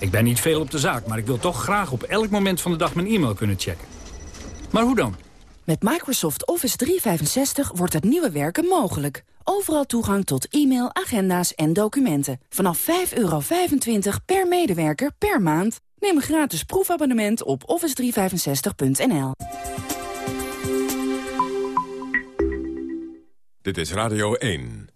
Ik ben niet veel op de zaak, maar ik wil toch graag op elk moment van de dag mijn e-mail kunnen checken. Maar hoe dan? Met Microsoft Office 365 wordt het nieuwe werken mogelijk. Overal toegang tot e-mail, agenda's en documenten. Vanaf 5,25 per medewerker per maand. Neem een gratis proefabonnement op office365.nl. Dit is Radio 1.